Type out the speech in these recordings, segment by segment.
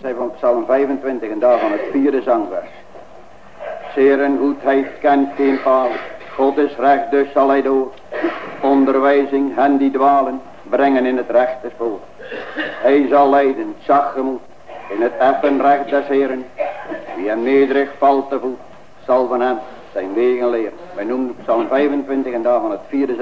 zijn van Psalm 25 en daarvan het vierde zangvers. Zeer een goedheid kent geen paal. God is recht, dus zal hij door. Onderwijzing hen die dwalen, brengen in het rechte spoor. Hij zal leiden, zacht in het effen recht des Heren. Wie hem nederig valt te voet, zal van hem zijn wegen leren. Wij noemen Psalm 25 en daarvan het vierde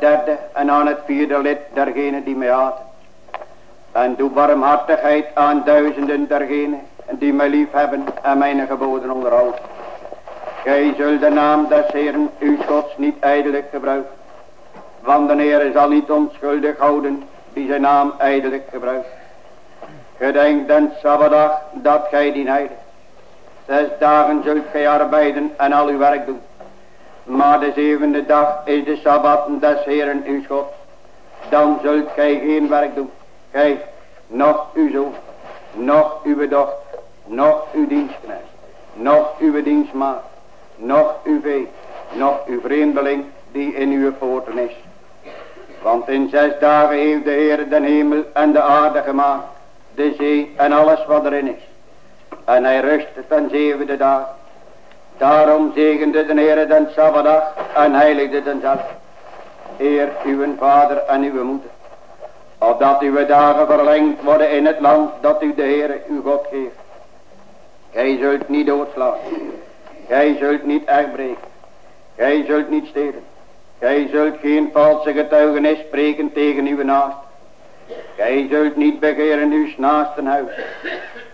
zangvers. vierde lid dergenen die mij haten. En doe barmhartigheid aan duizenden dergenen die mij lief hebben en mijn geboden onderhouden. Gij zult de naam des Heeren uw Gods niet ijdelijk gebruiken. Want de Heer zal niet onschuldig houden die zijn naam ijdelijk gebruikt. Gedenk den Sabbatdag dat gij die heiligt. Zes dagen zult gij arbeiden en al uw werk doen. Maar de zevende dag is de Sabbat des Heeren uw God dan zult gij geen werk doen. Gij, nog uw zoon, nog uw dochter, nog uw dienstknecht, nog uw dienstmaat, nog uw vee, nog uw vreemdeling die in uw poorten is. Want in zes dagen heeft de Heer de hemel en de aarde gemaakt, de zee en alles wat erin is. En hij rustte ten zevende dag. Daarom zegende de Heer den Sabbatdag en heiligde den zelf. Eer uw vader en uw moeder. Opdat uw dagen verlengd worden in het land dat u de Heer uw God geeft. Gij zult niet doodslaan. Gij zult niet breken. Gij zult niet stelen. Gij zult geen valse getuigenis spreken tegen uw naast. Gij zult niet begeren uw naasten huis.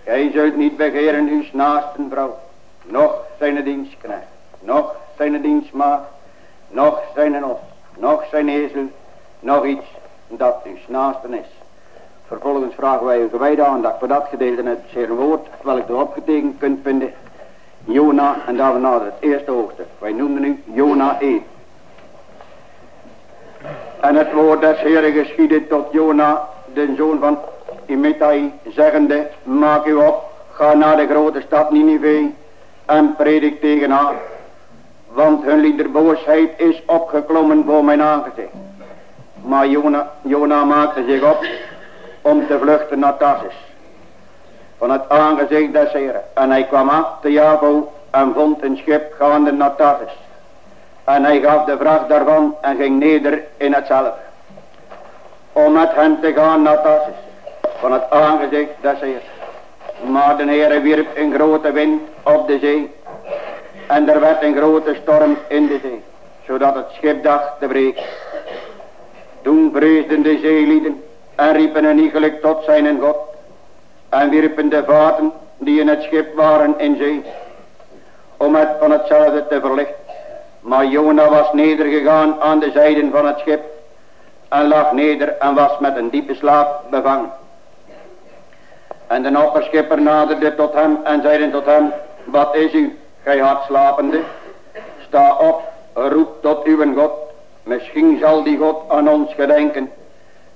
Gij zult niet begeren uw naasten vrouw. Nog zijn dienstknecht. Nog zijn dienstmaat. Nog zijn os nog zijn ezel, nog iets dat dus naasten is. Vervolgens vragen wij uw gewijde aandacht voor dat gedeelte in het zeer woord, welk u opgetekend kunt vinden. Jona en daarna het eerste hoogte. Wij noemen nu Jona 1. En het woord des Heren geschiedde tot Jona, de zoon van Imetai, zeggende, maak u op, ga naar de grote stad Ninive en predik tegen haar. Want hun liederboosheid is opgeklommen voor mijn aangezicht. Maar Jona, Jona maakte zich op om te vluchten naar Tarsus. Van het aangezicht des Heren. En hij kwam af te Javo en vond een schip gaande naar Tarsus. En hij gaf de vracht daarvan en ging neder in hetzelfde. Om met hen te gaan naar Tarsus. Van het aangezicht des Heren. Maar de Heere wierp een grote wind op de zee. En er werd een grote storm in de zee. Zodat het schip dacht te breken. Toen vreesden de zeelieden en riepen een iegelijk tot zijn God. En wierpen de vaten die in het schip waren in zee. Om het van hetzelfde te verlichten. Maar Jona was nedergegaan aan de zijden van het schip. En lag neder en was met een diepe slaap bevangen. En de opperschipper naderde tot hem en zeide tot hem, wat is u, gij hardslapende? Sta op, roep tot uw God. Misschien zal die God aan ons gedenken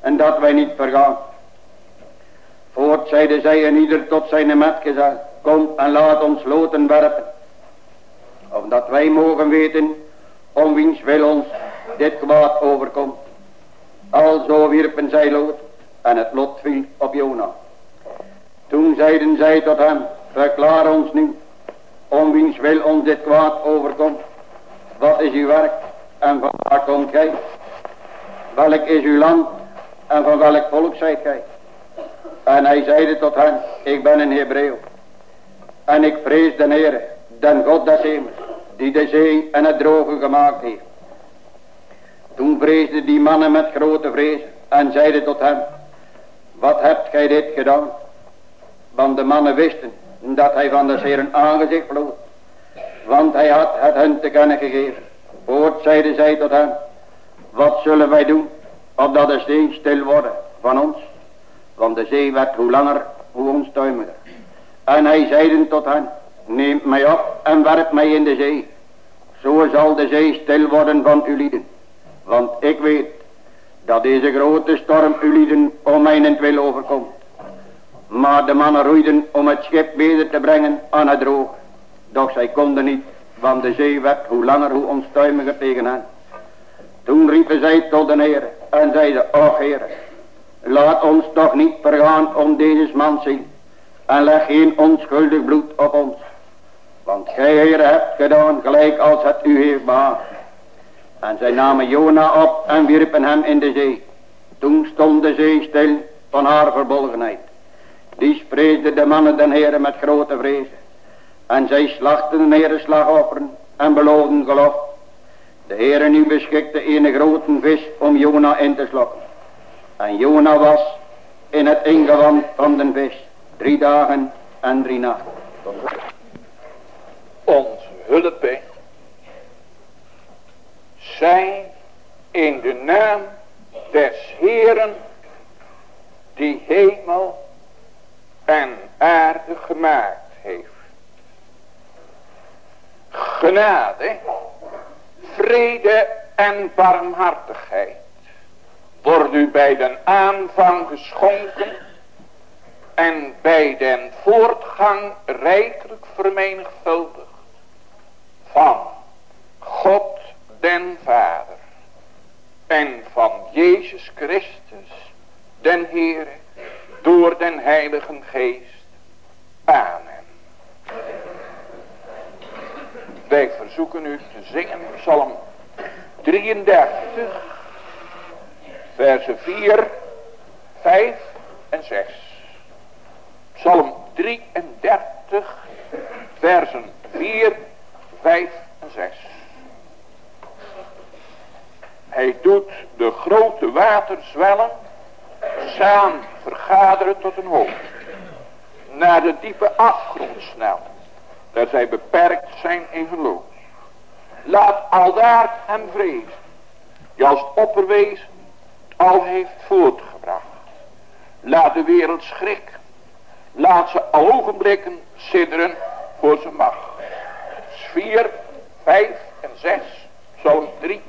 en dat wij niet vergaan. Voort zeide zij en ieder tot zijn metgezel, kom en laat ons loten werpen. Omdat wij mogen weten om wiens wil ons dit kwaad overkomt. Alzo wierpen zij lood en het lot viel op Jona. Toen zeiden zij tot hem, verklaar ons nu, om wiens wil ons dit kwaad overkomt. Wat is uw werk en van waar komt gij? Welk is uw land en van welk volk zijt gij? En hij zeide tot hen, ik ben een Hebreeuw. En ik vrees de Heer, den God des hemels, die de zee en het droge gemaakt heeft. Toen vreesden die mannen met grote vrees en zeiden tot hem, wat hebt gij dit gedaan? Want de mannen wisten dat hij van de Heer een aangezicht vloot. Want hij had het hen te kennen gegeven. Voort zeiden zij tot hem. Wat zullen wij doen. Opdat de zee stil worden van ons. Want de zee werd hoe langer hoe onstuimiger. En hij zeiden tot hen. Neem mij op en werp mij in de zee. Zo zal de zee stil worden van uw. Want ik weet dat deze grote storm uw lieden om mijnentwil overkomt. Maar de mannen roeiden om het schip weder te brengen aan het droog. Doch zij konden niet, want de zee werd hoe langer hoe onstuimiger tegen hen. Toen riepen zij tot de Heer en zeiden, och Heer, laat ons toch niet vergaan om deze man zien. En leg geen onschuldig bloed op ons. Want gij Heer hebt gedaan gelijk als het u heeft behaagd. En zij namen Jona op en wierpen hem in de zee. Toen stond de zee stil van haar verbolgenheid. Die spreesde de mannen den Heere met grote vrezen. En zij slachten de Heere slagofferen en beloofden geloof. De Heere nu beschikte een grote vis om Jona in te slokken. En Jona was in het ingewand van de vis. Drie dagen en drie nachten. Ons hulp zijn in de naam des Heeren die hemel en aarde gemaakt heeft. Genade, vrede en barmhartigheid wordt u bij den aanvang geschonken en bij den voortgang rijkelijk vermenigvuldigd van God den Vader en van Jezus Christus den Heere door den Heiligen Geest. Amen. Wij verzoeken u te zingen Psalm 33, versen 4, 5 en 6. Psalm 33, versen 4, 5 en 6. Hij doet de grote waters zwellen samen vergaderen tot een hoofd. Naar de diepe afgrond snel. Daar zij beperkt zijn in geloof. Laat aldaar hem vrezen. Die als opperwezen al heeft voortgebracht. Laat de wereld schrikken. Laat ze al ogenblikken sidderen voor zijn macht. 4, 5 en 6, Psalm 3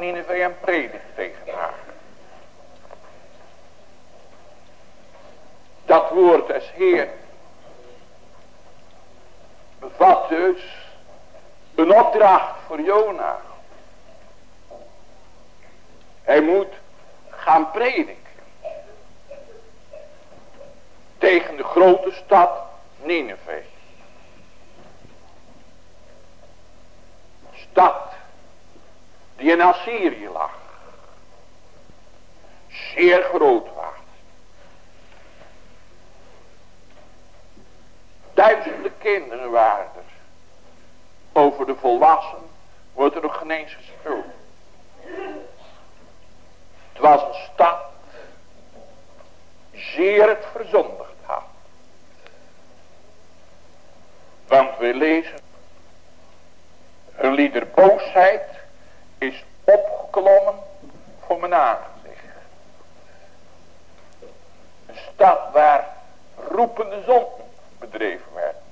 grote stad Nineveh en predik tegen haar. Dat woord des Heer bevat dus een opdracht voor Jona. Hij moet gaan prediken. Tegen de grote stad Nineveh. Stad die in Assyrië lag. Zeer groot was. Duizenden kinderen waren er. Over de volwassenen wordt er nog geen eens gesproken. Het was een stad zeer het verzondigd had. Want we lezen, een lieder boosheid is opgeklommen voor mijn aangezicht. Een stad waar roepende zonden bedreven werden.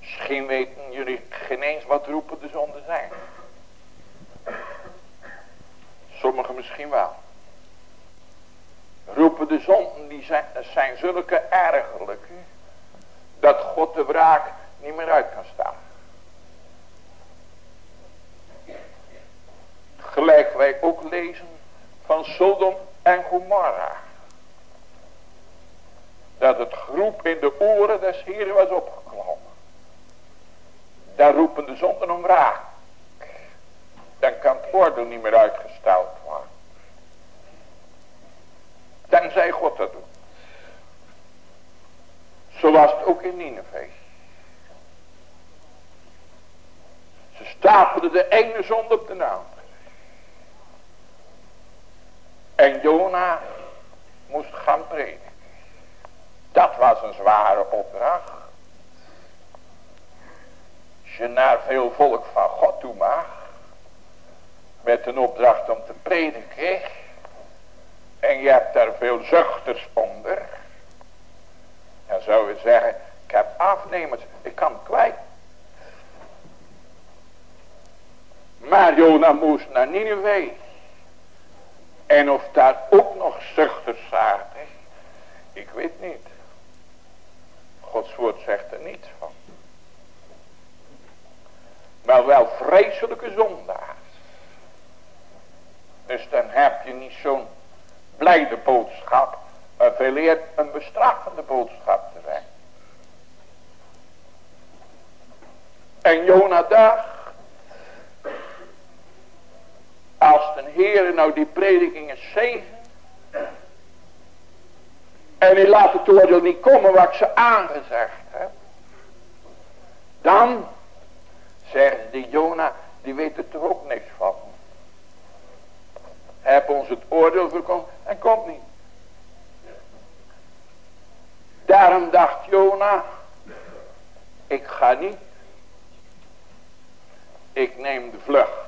Misschien weten jullie geen eens wat roepende zonden zijn. Sommigen misschien wel. Roepen de zonden die zijn, zijn zulke ergerlijke. Dat God de wraak niet meer uit kan staan. Gelijk wij ook lezen van Sodom en Gomorra. Dat het groep in de oren des Heren was opgeklommen. Daar roepen de zonden om wraak. Dan kan het oordeel niet meer uitgesteld worden. Tenzij God dat doet. Zo was het ook in Nineveh. Ze de ene zonde op de andere. En Jona moest gaan prediken. Dat was een zware opdracht. Als je naar veel volk van God toe mag. Met een opdracht om te prediken. En je hebt daar veel zuchters onder. Dan zou je zeggen. Ik heb afnemers. Ik kan kwijt. Maar Jona moest naar Nineveh. En of daar ook nog zuchters zaten. Ik weet niet. Gods woord zegt er niets van. Maar wel vreselijke zondaars. Dus dan heb je niet zo'n blijde boodschap. Maar veel eer een bestraffende boodschap te zijn. En Jona dacht. Als de Heer nou die predikingen zegen. En hij laat het oordeel niet komen wat ze aangezegd heb. Dan zeggen ze die Jona, die weet er toch ook niks van. Heb ons het oordeel voorkomen en komt niet. Daarom dacht Jona, ik ga niet. Ik neem de vlucht.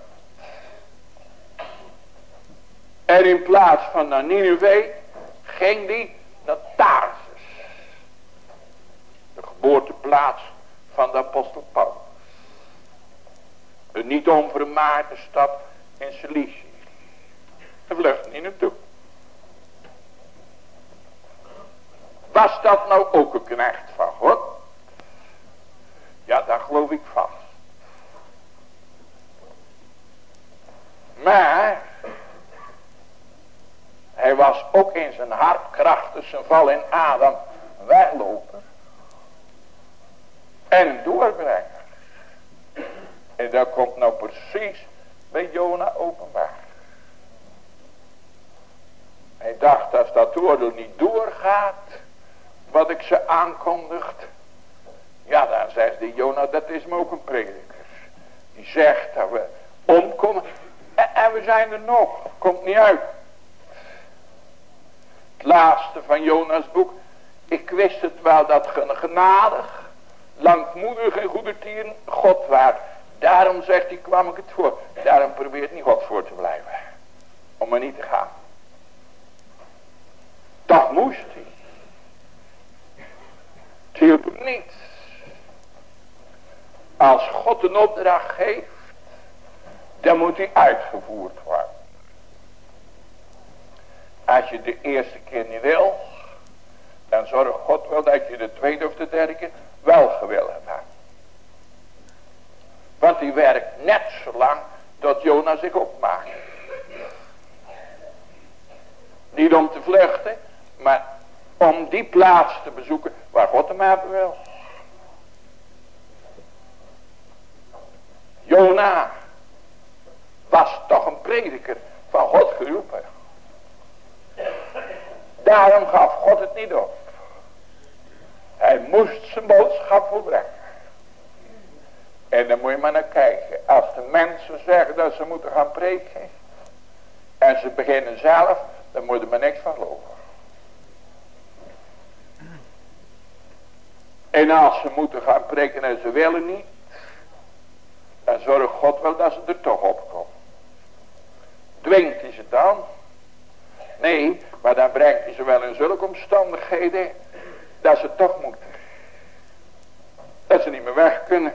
En in plaats van naar Nineveh ging die naar Tarsus. De geboorteplaats van de apostel Paulus. Een niet onvermaarde stad in Cilicië. Een vlucht niet naartoe. Was dat nou ook een knecht van God? Ja, daar geloof ik vast. Maar hij was ook in zijn hart krachtig zijn val in Adam wegloper. En doorbrenger. En dat komt nou precies bij Jona openbaar. Hij dacht als dat oordeel niet doorgaat. Wat ik ze aankondigt. Ja dan zegt die Jona dat is me ook een prediker. Die zegt dat we omkomen. En, en we zijn er nog. Komt niet uit. Laatste van Jonas boek. Ik wist het wel dat genadig, langmoedig en goedertieren God waard. Daarom zegt hij, kwam ik het voor. Daarom probeert niet God voor te blijven. Om er niet te gaan. Dat moest hij. Het hielp hem niet. Als God een opdracht geeft, dan moet die uitgevoerd worden. Als je de eerste keer niet wil, dan zorgt God wel dat je de tweede of de derde keer wel gewil hebt. Want die werkt net zo lang tot Jona zich opmaakt. Niet om te vluchten, maar om die plaats te bezoeken waar God hem hebben wil. Jona was toch een prediker van God geroepen. Daarom gaf God het niet op. Hij moest zijn boodschap volbrengen. En dan moet je maar naar kijken. Als de mensen zeggen dat ze moeten gaan preken. En ze beginnen zelf. Dan moet je maar niks van geloven. En als ze moeten gaan preken en ze willen niet. Dan zorgt God wel dat ze er toch op komen. Dwingt hij ze dan? Nee, maar dan brengt hij ze wel in zulke omstandigheden. Dat ze toch moeten. Dat ze niet meer weg kunnen.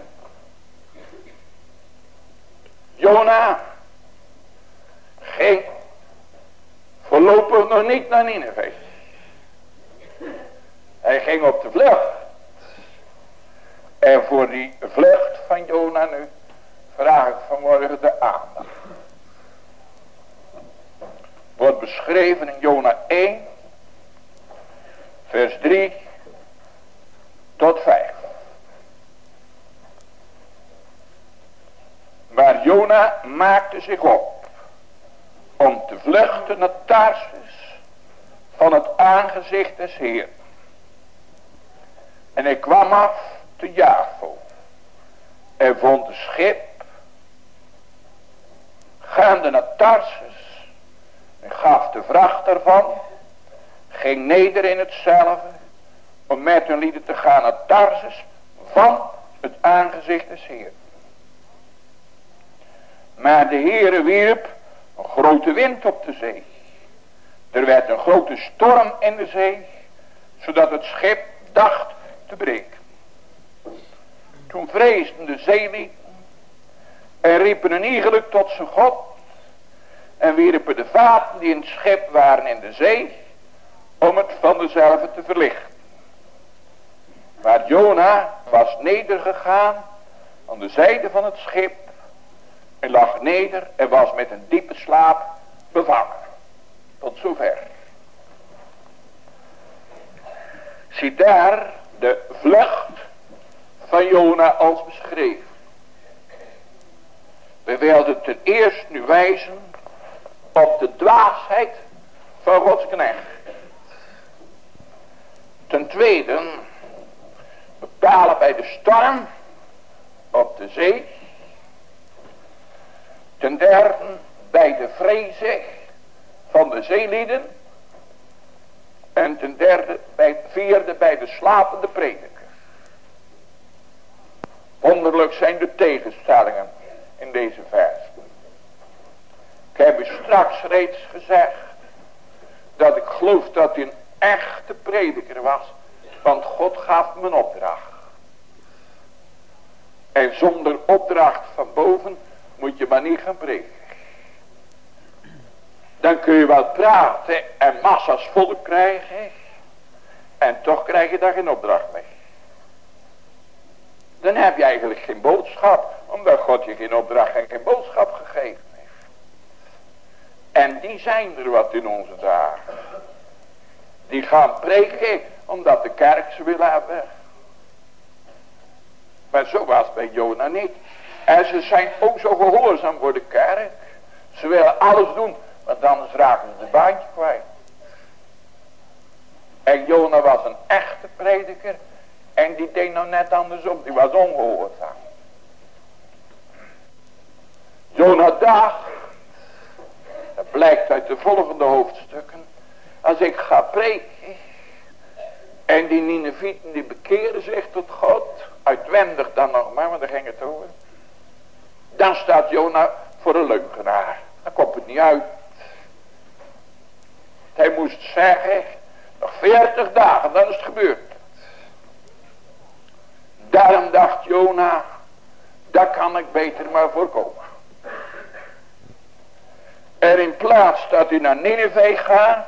Jona ging voorlopig nog niet naar Nineveh. Hij ging op de vlucht. En voor die vlucht van Jona nu vraag ik vanmorgen de aandacht. Wordt beschreven in Jona 1, vers 3 tot 5. Maar Jona maakte zich op om te vluchten naar Tarsus van het aangezicht des Heer. En hij kwam af te Javo en vond een schip gaande naar Tarsus en gaf de vracht ervan, ging neder in hetzelfde om met hun lieden te gaan naar Tarsus van het aangezicht des Heer. Maar de Heere wierp een grote wind op de zee. Er werd een grote storm in de zee, zodat het schip dacht te breken. Toen vreesden de zeelieden en riepen een iegelijk tot zijn God en wierpen de vaten die in het schip waren in de zee om het van dezelfde te verlichten. Maar Jona was nedergegaan aan de zijde van het schip en lag neder en was met een diepe slaap bevangen. Tot zover. Zie daar de vlucht van Jona als beschreven. We wilden ten eerste nu wijzen op de dwaasheid van Gods. Ten tweede bepalen bij de storm op de zee Ten derde bij de vrezen van de zeelieden. En ten derde bij vierde bij de slapende prediker. Wonderlijk zijn de tegenstellingen in deze vers. Ik heb u straks reeds gezegd dat ik geloof dat hij een echte prediker was. Want God gaf me een opdracht. En zonder opdracht van boven moet je maar niet gaan preken. Dan kun je wel praten en massa's volk krijgen. En toch krijg je daar geen opdracht mee. Dan heb je eigenlijk geen boodschap. Omdat God je geen opdracht en geen boodschap gegeven. En die zijn er wat in onze dagen. Die gaan preken omdat de kerk ze wil hebben. Maar zo was bij Jona niet. En ze zijn ook zo gehoorzaam voor de kerk. Ze willen alles doen, want anders raken ze de baantje kwijt. En Jona was een echte prediker. En die deed nou net andersom, die was ongehoorzaam. Jona dacht, blijkt uit de volgende hoofdstukken. Als ik ga preken, en die Ninevieten die bekeren zich tot God, uitwendig dan nog maar, want daar ging het over. Dan staat Jona voor een leugenaar. Dan komt het niet uit. Hij moest zeggen, nog veertig dagen, dan is het gebeurd. Daarom dacht Jona, dat kan ik beter maar voorkomen. En in plaats dat hij naar Nineveh gaat,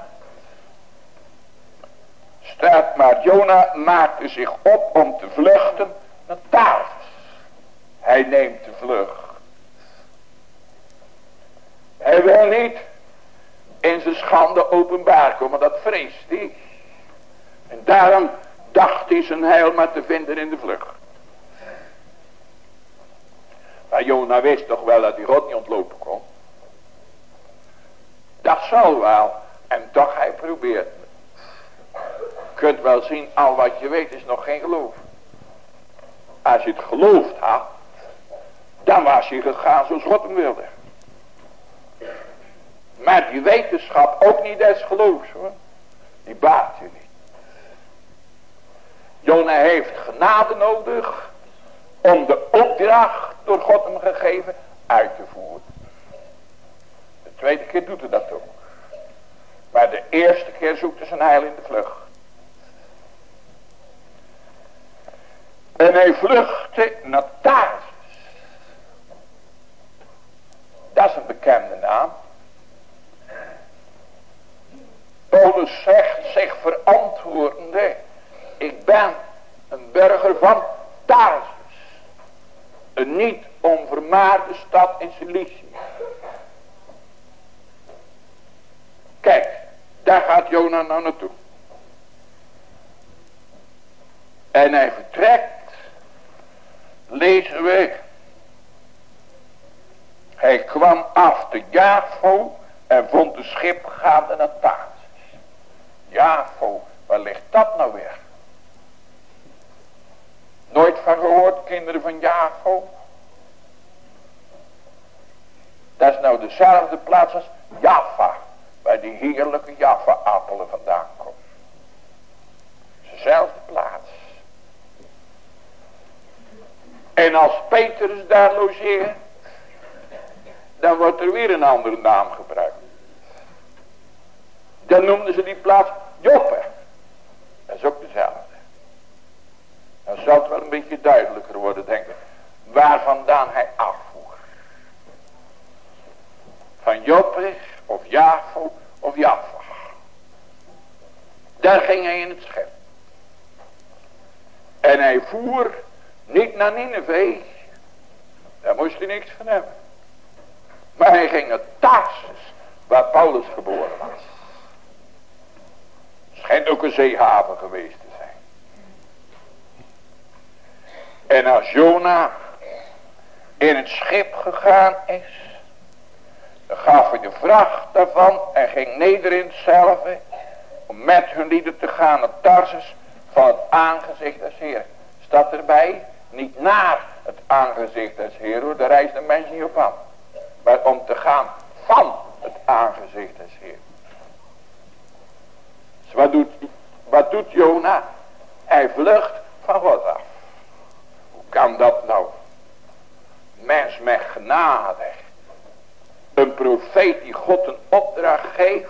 staat maar Jona maakte zich op om te vluchten naar Tarsus. Hij neemt de vlucht. Hij wil niet in zijn schande openbaar komen, dat vreest hij. En daarom dacht hij zijn heil maar te vinden in de vlucht. Maar Jona wist toch wel dat hij God niet ontlopen kon. Dat zal wel. En toch hij probeert kunt wel zien, al wat je weet is nog geen geloof. Als je het geloofd had, dan was je gegaan zoals God hem wilde. Maar die wetenschap ook niet des geloofs hoor. Die baat je niet. Jona heeft genade nodig om de opdracht door God hem gegeven uit te voeren. De tweede keer doet hij dat ook. Maar de eerste keer zoekt hij zijn heil in de vlucht. En hij vluchtte naar Tarsus. Dat is een bekende naam. Paulus zegt zich verantwoordende. Ik ben een burger van Tarsus. Een niet onvermaarde stad in Cilicië. Kijk, daar gaat Jona nou naartoe. En hij vertrekt lezen we. Hij kwam af de Javo en vond de schip gaande naar Tarsus. Javo, waar ligt dat nou weer? Nooit van gehoord, kinderen van Javo? Dat is nou dezelfde plaats als Java, waar die heerlijke Java-appelen vandaan komen. Dezelfde plaats. En als Petrus daar logeert, dan wordt er weer een andere naam gebruikt. Dan noemden ze die plaats Joppe. Dat is ook dezelfde. Dan zal het wel een beetje duidelijker worden, denk ik. Waar vandaan hij afvoer. Van Joppe of Javo of Jaffa. Daar ging hij in het schip. En hij voer niet naar Nineveh. Daar moest hij niks van hebben. Maar hij ging naar Tarsus, waar Paulus geboren was. Schijnt ook een zeehaven geweest te zijn. En als Jona in het schip gegaan is, gaf hij de vracht daarvan en ging neder in hetzelfde om met hun lieden te gaan naar Tarsus van het aangezicht des Heer. Staat erbij, niet naar het aangezicht des Heer hoor, daar reist de mens niet op aan. Maar om te gaan van het aangezicht des Heer. Dus wat doet, wat doet Jona? Hij vlucht van God af. Hoe kan dat nou? Mens met genade. Een profeet die God een opdracht geeft.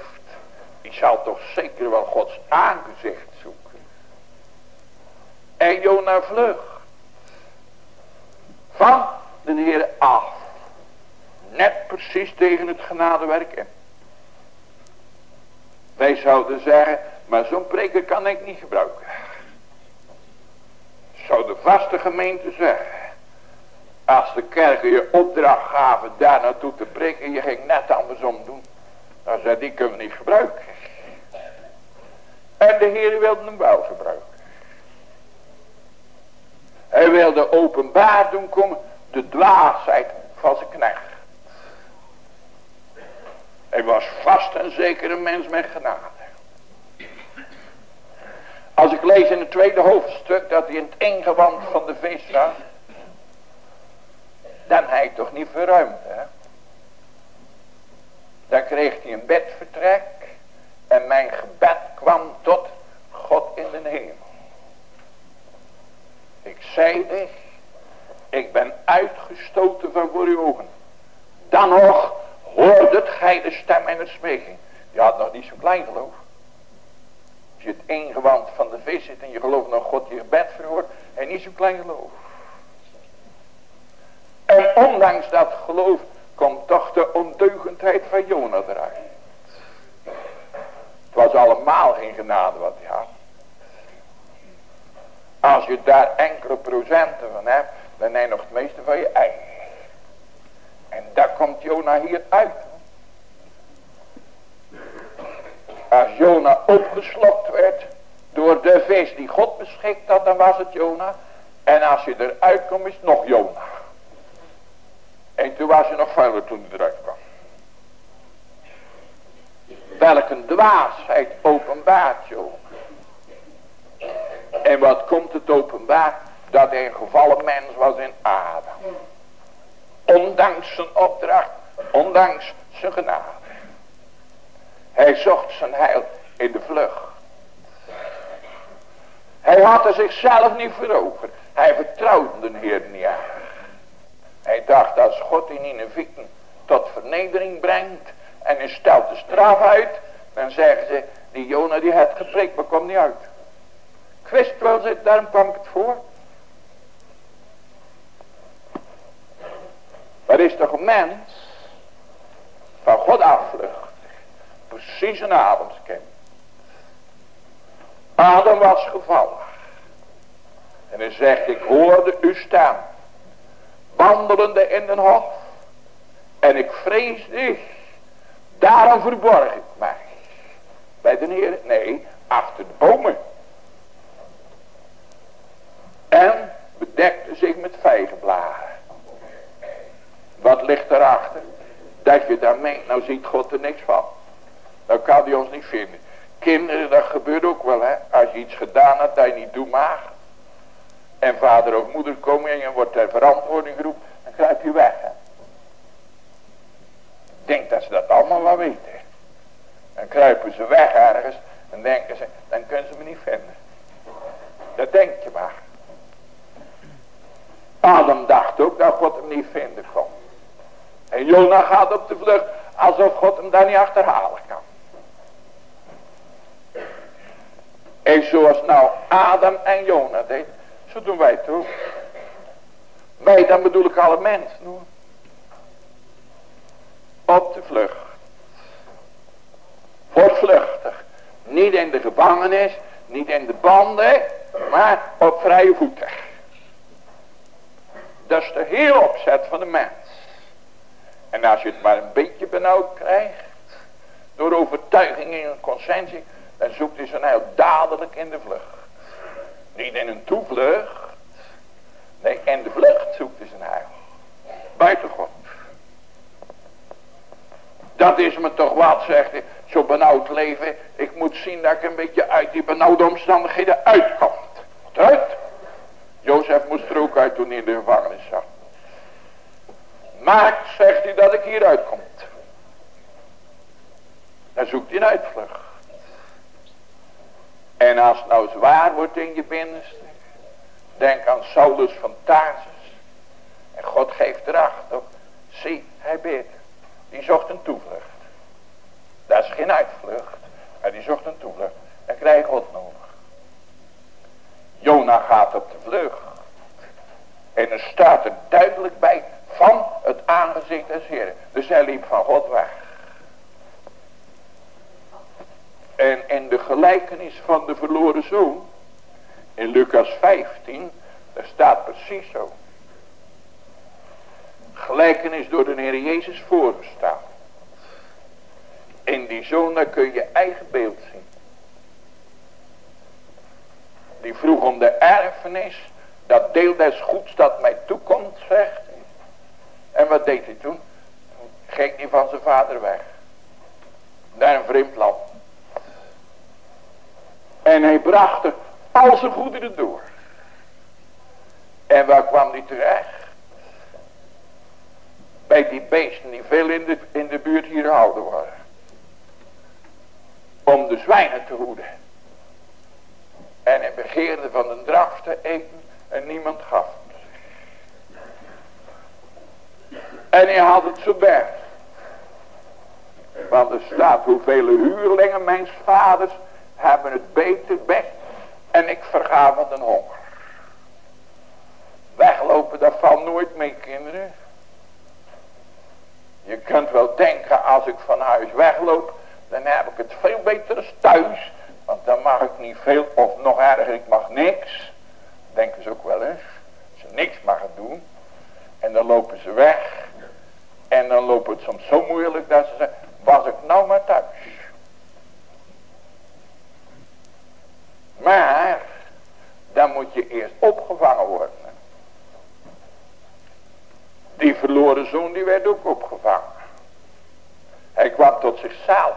Die zal toch zeker wel Gods aangezicht zoeken. En Jona vlucht van de Heer af. Net precies tegen het genadewerk in. Wij zouden zeggen, maar zo'n preker kan ik niet gebruiken. Zou de vaste gemeente zeggen. Als de kerken je opdracht gaven daar naartoe te prikken, je ging net andersom doen. Dan zei die kunnen we niet gebruiken. En de Heer wilde hem wel gebruiken. Hij wilde openbaar doen komen de dwaasheid van zijn knecht. Hij was vast en zeker een mens met genade. Als ik lees in het tweede hoofdstuk dat hij in het ingewand van de visraad. Dan hij toch niet verruimd hè. Dan kreeg hij een bedvertrek. En mijn gebed kwam tot God in de hemel. Ik zei dit. Ik ben uitgestoten van voor uw ogen. Dan nog hoordet gij de stem en de smeking. Je had nog niet zo klein geloof. Als je het ingewand van de vis zit en je gelooft nog God je gebed verhoort. En niet zo klein geloof. Ondanks dat geloof komt toch de ondeugendheid van Jona eruit. Het was allemaal geen genade wat hij had. Als je daar enkele procenten van hebt, dan neem je nog het meeste van je eigen. En daar komt Jona hier uit. Als Jona opgeslokt werd door de vis die God beschikt had, dan was het Jona. En als je eruit komt, is het nog Jona. En toen was je nog vuiler toen hij eruit kwam. Welke dwaasheid openbaart Jona. En wat komt het openbaar? Dat hij een gevallen mens was in Adam. Ondanks zijn opdracht, ondanks zijn genade. Hij zocht zijn heil in de vlucht. Hij had er zichzelf niet veroverd. Hij vertrouwde de Heer niet aan. Hij dacht als God in Ninevieten tot vernedering brengt en hij stelt de straf uit, dan zeggen ze, die Jona die het gepreekt, maar komt niet uit. Ik wist wel, daarom kwam ik het voor. Maar is toch een mens van God afvlucht. Precies een Adamskind. Adam was gevallen. En hij zegt, ik hoorde u staan. Wandelende in den hof. En ik vreesde. Daarom verborg ik mij. Bij de Heer? Nee, achter de bomen. En bedekte zich met vijgenblaren. Wat ligt erachter? Dat je daar meent, nou ziet God er niks van. Dan kan hij ons niet vinden. Kinderen, dat gebeurt ook wel, hè. Als je iets gedaan hebt dat je niet doen mag. En vader of moeder komen en wordt ter verantwoording geroepen. Dan kruip je weg, hè. Denk dat ze dat allemaal wel weten. Dan kruipen ze weg ergens. En denken ze, dan kunnen ze me niet vinden. Dat denk je maar. Adam dacht ook dat God hem niet vinden kon. En Jona gaat op de vlucht alsof God hem daar niet achterhalen kan. En zoals nou Adam en Jona deed, doen wij het ook. Wij, dan bedoel ik alle mensen hoor. Op de vlucht. Voortvluchtig. Niet in de gevangenis, niet in de banden, maar op vrije voeten. Dat is de hele opzet van de mens. En als je het maar een beetje benauwd krijgt, door overtuiging en consensie, dan zoekt hij zijn heil dadelijk in de vlucht. Niet in een toevlucht, nee, in de vlucht zoekt hij zijn heil. Buiten God. Dat is me toch wat, zegt hij, zo benauwd leven. Ik moet zien dat ik een beetje uit die benauwde omstandigheden uitkom. Uit? Jozef moest er ook uit toen hij in de gevangenis zat. Maak, zegt hij, dat ik hier uitkom. Dan zoekt hij een uitvlucht. En als het nou zwaar wordt in je binnenste. Denk aan Saulus van Tarsus. En God geeft erachter. Zie, hij bidt. Die zocht een toevlucht. Dat is geen uitvlucht. Maar die zocht een toevlucht. En krijgt God nodig. Jona gaat op de vlucht. En er staat er duidelijk bij van het aangezicht des Heeren. Dus hij liep van God weg. En in de gelijkenis van de verloren zoon, in Lucas 15, daar staat precies zo. Gelijkenis door de Heer Jezus voorgestaan. In die zoon, daar kun je eigen beeld zien. Die vroeg om de erfenis, dat deel des goeds dat mij toekomt, zegt En wat deed hij toen? Ging hij van zijn vader weg. Naar een vreemd land. En hij bracht er al zijn goederen door. En waar kwam hij terecht? Bij die beesten die veel in de, in de buurt hier gehouden worden. Om de zwijnen te hoeden. En hij begeerde van een draf te eten en niemand gaf En hij had het zo best. Want er staat hoeveel huurlingen mijn vaders hebben het beter best. En ik verga van de honger. Weglopen, dat valt nooit mee, kinderen. Je kunt wel denken, als ik van huis wegloop, dan heb ik het veel beter als thuis. Want dan mag ik niet veel, of nog erger, ik mag niks. Denken ze ook wel eens. Ze niks mag doen. En dan lopen ze weg. En dan loopt het soms zo moeilijk dat ze zeggen, was ik nou maar thuis. Maar, dan moet je eerst opgevangen worden. Die verloren zoon die werd ook opgevangen. Hij kwam tot zichzelf.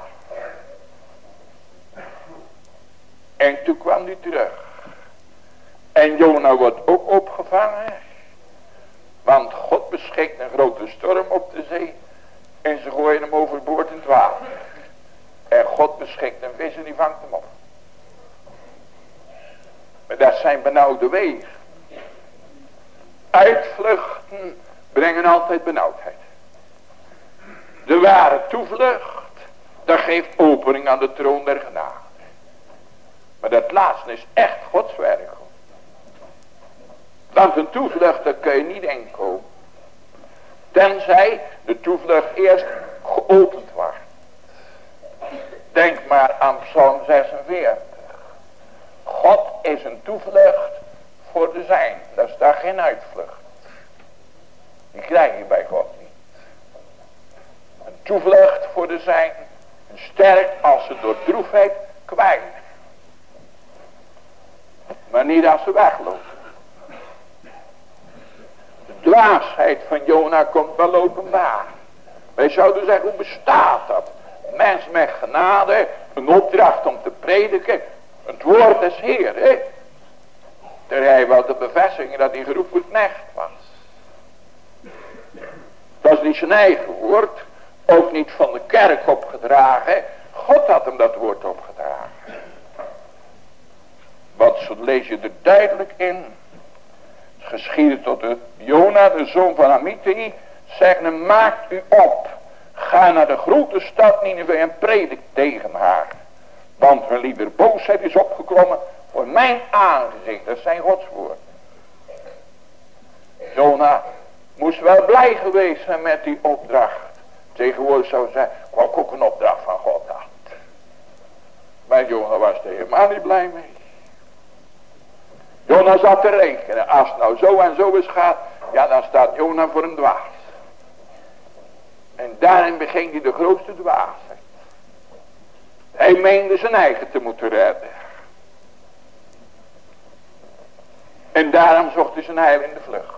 En toen kwam hij terug. En Jona wordt ook opgevangen. Want God beschikt een grote storm op de zee. En ze gooien hem overboord in het water. En God beschikt een vis en die vangt hem op. Maar dat zijn benauwde wegen. Uitvluchten brengen altijd benauwdheid. De ware toevlucht, dat geeft opening aan de troon der genade. Maar dat laatste is echt Gods werk. Want een toevlucht, daar kun je niet in komen. Tenzij de toevlucht eerst geopend wordt. Denk maar aan Psalm 46. Is een toevlucht voor de zijn. Dat is daar geen uitvlucht. Die krijg je bij God niet. Een toevlucht voor de zijn. Een sterk als ze door droefheid kwijt. Maar niet als ze weglopen. De dwaasheid van Jona komt wel openbaar. Wij zouden zeggen, hoe bestaat dat? Mens met genade, een opdracht om te prediken. Het woord des Heer, hè? Hij wel de bevestiging dat hij geroepen knecht was. Dat is niet zijn eigen woord. Ook niet van de kerk opgedragen. God had hem dat woord opgedragen. Want zo lees je er duidelijk in. Geschieden tot de Jona, de zoon van Amitei. Zeggen, maakt u op. Ga naar de grote stad Nineveh en predik tegen haar. Want hun lieder boosheid is opgeklommen voor mijn aangezicht. Dat zijn Gods woorden. Jona moest wel blij geweest zijn met die opdracht. Tegenwoordig zou zijn, kwam ook een opdracht van God had. Maar Jona was er helemaal niet blij mee. Jona zat te rekenen. Als het nou zo en zo is gaat. Ja dan staat Jona voor een dwaas. En daarin beging hij de grootste dwaasheid. Hij meende zijn eigen te moeten redden. En daarom zocht hij zijn heil in de vlucht.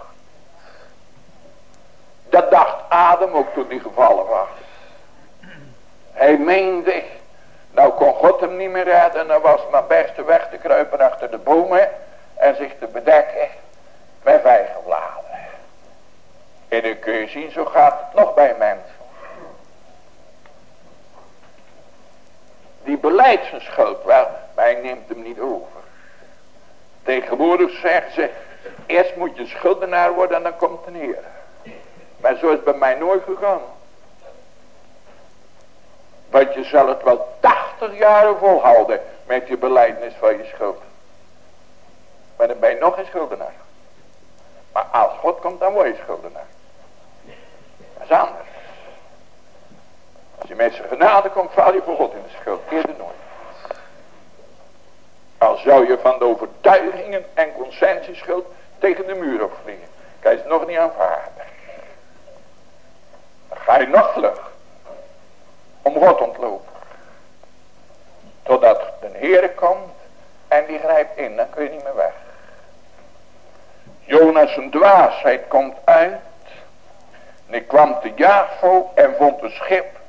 Dat dacht Adam ook toen hij gevallen was. Hij meende, nou kon God hem niet meer redden. En dan was maar beste weg te kruipen achter de bomen. En zich te bedekken met vijgenbladeren. En dan kun je zien, zo gaat het nog bij mensen. Die beleidt zijn schuld wel, maar hij neemt hem niet over. Tegenwoordig zeggen ze, eerst moet je schuldenaar worden en dan komt een heer. Maar zo is het bij mij nooit gegaan. Want je zal het wel 80 jaar volhouden met je beleidnis van je schuld. Maar dan ben je nog geen schuldenaar. Maar als God komt, dan word je schuldenaar. Dat is anders. Als je met zijn genade komt, val je voor God in de schuld. Eerder nooit. Al zou je van de overtuigingen en consentieschuld tegen de muur opvliegen. Kan je het nog niet aanvaarden. Dan ga je nog vlug. Om God ontlopen. Totdat de Heer komt en die grijpt in. Dan kun je niet meer weg. Jonas een dwaasheid komt uit. En ik kwam te Javo en vond een schip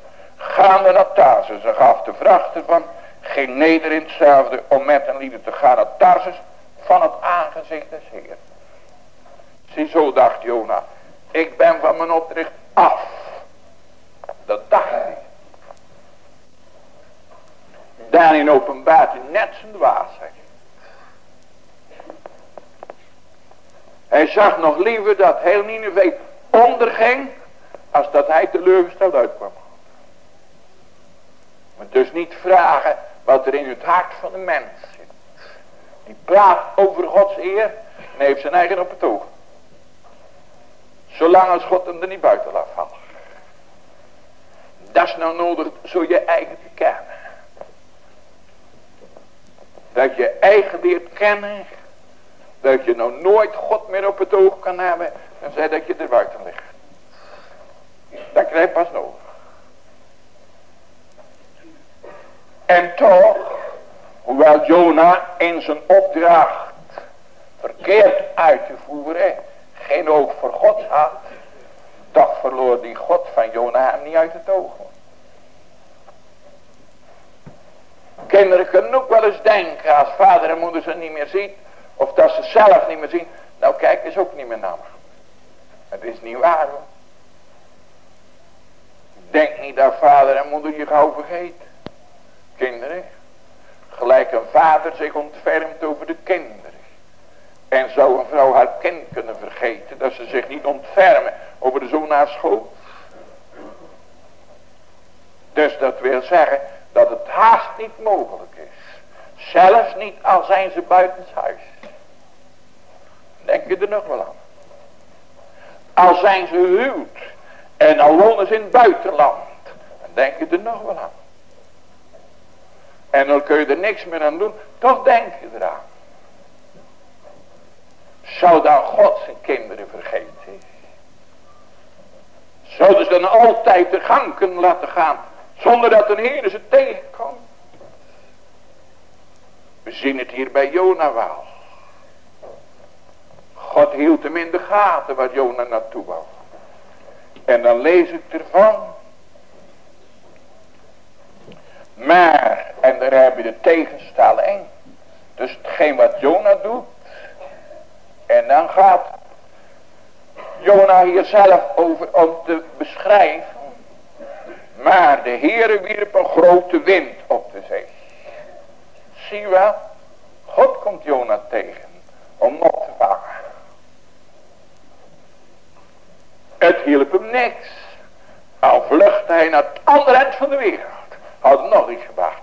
gaande naar Tarsus. En gaf de vracht ervan, ging neder in hetzelfde om met een lieden te gaan naar Tarsus van het aangezicht des Heer. Ziezo dacht Jona, ik ben van mijn opdracht af. Dat dacht hij. Daarin openbaart hij net zijn dwaasheid. Hij zag nog liever dat heel Nineveh onderging. Als dat hij teleurgesteld uitkwam. Dus niet vragen wat er in het hart van de mens zit. Die praat over Gods eer en heeft zijn eigen op het oog. Zolang als God hem er niet buiten laat vallen. Dat is nou nodig, zo je eigen te kennen. Dat je eigen leert kennen. Dat je nou nooit God meer op het oog kan hebben. En zei dat je er buiten ligt. Dat krijg je pas nodig. En toch, hoewel Jona in zijn opdracht verkeerd uit te voeren, geen oog voor God had, toch verloor die God van Jona hem niet uit het oog. Kinderen kunnen ook wel eens denken, als vader en moeder ze niet meer ziet, of dat ze zelf niet meer zien, nou kijk eens ook niet meer naar. Het is niet waar hoor. Denk niet dat vader en moeder je gauw vergeet. Kinderen. Gelijk een vader zich ontfermt over de kinderen. En zou een vrouw haar kind kunnen vergeten. Dat ze zich niet ontfermen over de zoon haar schoot. Dus dat wil zeggen dat het haast niet mogelijk is. Zelfs niet al zijn ze buitenshuis. Denk je er nog wel aan. Al zijn ze gehuwd. En al wonen ze in het buitenland. Dan denk je er nog wel aan. En dan kun je er niks meer aan doen. Toch denk je eraan. Zou dan God zijn kinderen vergeten? Zouden ze dan altijd de gang laten gaan. Zonder dat een Heer ze tegenkomt. We zien het hier bij Jona wel. God hield hem in de gaten waar Jona naartoe wou. En dan lees ik ervan. Maar, en daar heb je de tegenstelling. Dus hetgeen wat Jona doet. En dan gaat Jona hier zelf over om te beschrijven. Maar de Heere wierp een grote wind op de zee. Zie wel, God komt Jona tegen om op te vangen. Het hielp hem niks. Al vluchtte hij naar het andere eind van de wereld. Had nog iets gebracht.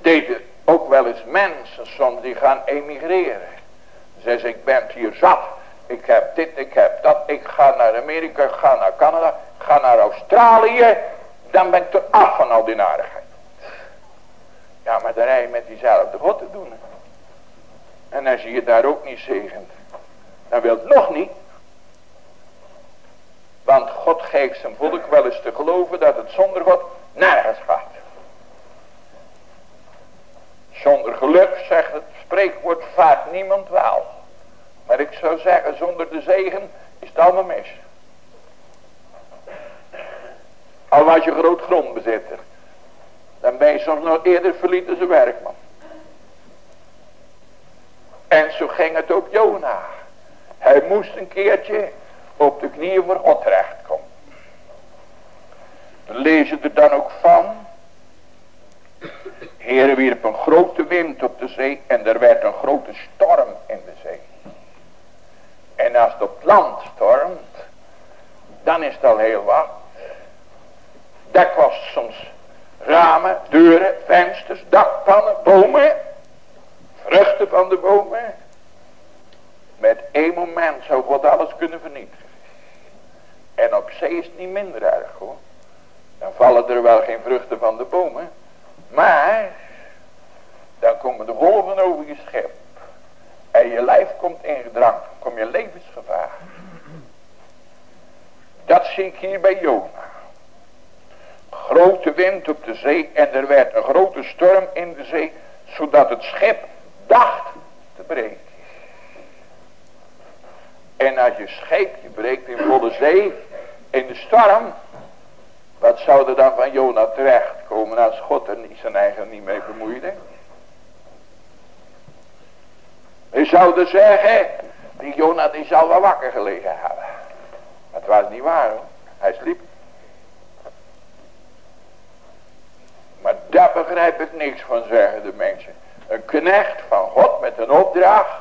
Deden ook wel eens mensen soms die gaan emigreren. Zeggen ik ben hier zat. Ik heb dit, ik heb dat. Ik ga naar Amerika, ik ga naar Canada, ga naar Australië. Dan ben ik er af van al die narigheid. Ja, maar dan rij je met diezelfde God te doen. En als je je daar ook niet zegent. Dan wil het nog niet. Want God geeft zijn volk wel eens te geloven dat het zonder God nergens gaat. Zonder geluk, zegt het spreekwoord, vaart niemand wel. Maar ik zou zeggen, zonder de zegen is het allemaal mis. Al was je groot grondbezitter. Dan ben je soms nog eerder verliet als een werkman. En zo ging het ook Jona. Hij moest een keertje op de knieën voor God terechtkomen. We lezen er dan ook van. Heere wierp een grote wind op de zee en er werd een grote storm in de zee. En als het op land stormt, dan is het al heel wat. Dat kost soms ramen, deuren, vensters, dakpannen, bomen, vruchten van de bomen. Met één moment zou God alles kunnen vernietigen. En op zee is het niet minder erg hoor. Dan vallen er wel geen vruchten van de bomen. Maar, dan komen de golven over je schip. En je lijf komt in gedrang. Kom je levensgevaar. Dat zie ik hier bij Jona. Grote wind op de zee en er werd een grote storm in de zee. Zodat het schip dacht te breken. En als je scheepje breekt in volle zee, in de storm, wat zou er dan van Jona terechtkomen als God er niet zijn eigen niet mee bemoeide? Je zou zeggen, die Jona die zou wel wakker gelegen hebben. Maar het was niet waar hoor. Hij sliep. Maar daar begrijp ik niks van zeggen de mensen. Een knecht van God met een opdracht.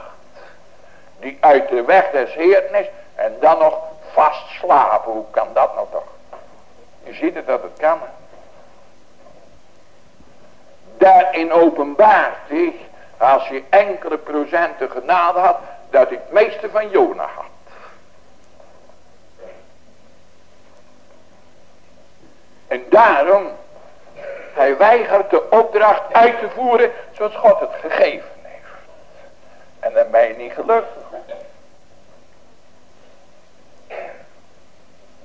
Die uit de weg des Heeren is. En dan nog vast. Hoe kan dat nou toch? Je ziet het dat het kan. Daarin openbaart zich, als je enkele procenten genade had, dat ik het meeste van Jona had. En daarom, hij weigert de opdracht uit te voeren zoals God het gegeven heeft. En dan je niet gelukkig.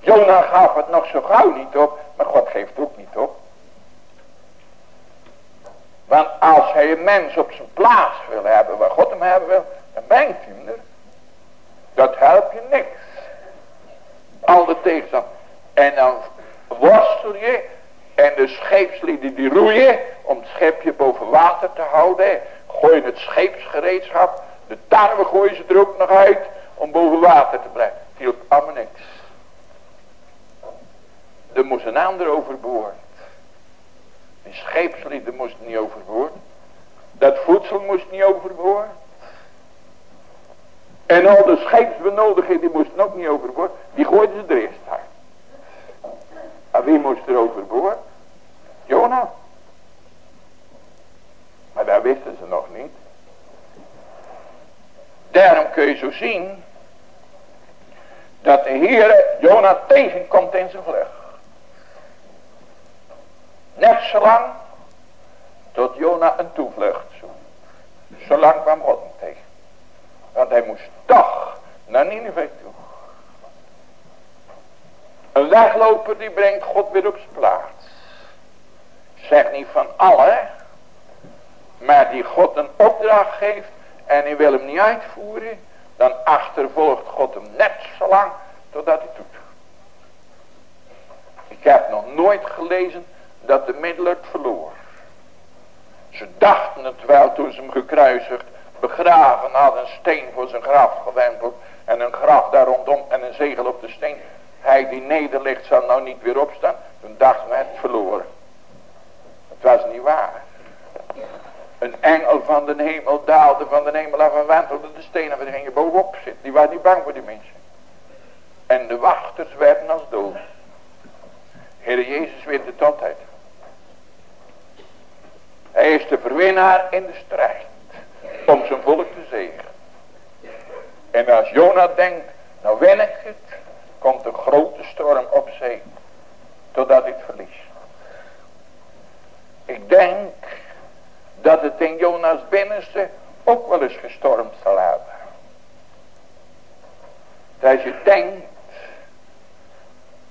Jona gaf het nog zo gauw niet op, maar God geeft ook niet op. Want als hij een mens op zijn plaats wil hebben, waar God hem hebben wil, dan brengt hij hem er. Dat helpt je niks. Al de tegenstand. En dan worstel je en de scheepslieden die roeien om het schepje boven water te houden. Gooien het scheepsgereedschap, de tarwe gooien ze er ook nog uit om boven water te blijven. Het hielp allemaal niks. Er moest een ander overboord. Die scheepslieden moesten niet overboord. Dat voedsel moest niet overboord. En al de scheepsbenodigingen die moesten ook niet overboord. Die gooiden ze er eerst uit. En wie moest er overboord? Jona. Maar dat wisten ze nog niet. Daarom kun je zo zien dat de Heer Jona tegenkomt in zijn vlucht. Net zolang tot Jona een toevlucht zoekt. Zolang kwam God hem tegen. Want hij moest toch naar Nineveh toe. Een wegloper die brengt God weer op zijn plaats. Zeg niet van alle. Maar die God een opdracht geeft. En hij wil hem niet uitvoeren. Dan achtervolgt God hem net zo lang. Totdat hij doet. Ik heb nog nooit gelezen dat de middel het verloor. Ze dachten het wel toen ze hem gekruisigd begraven hadden. Een steen voor zijn graf gewenteld. En een graf daar rondom en een zegel op de steen. Hij die nederligt zal nou niet weer opstaan. Toen dacht men het verloren. Het was niet waar. Een engel van de hemel daalde van de hemel af en wentelde de stenen. We gingen bovenop zitten. Die waren niet bang voor die mensen. En de wachters werden als dood. Heer Jezus wint de totheid. Hij is de verwinnaar in de strijd. Om zijn volk te zegen. En als Jona denkt, nou win ik het. Komt een grote storm op zee. Totdat ik verlies. Ik denk dat het in Jona's binnenste ook wel eens gestormd zal hebben. Dat je denkt,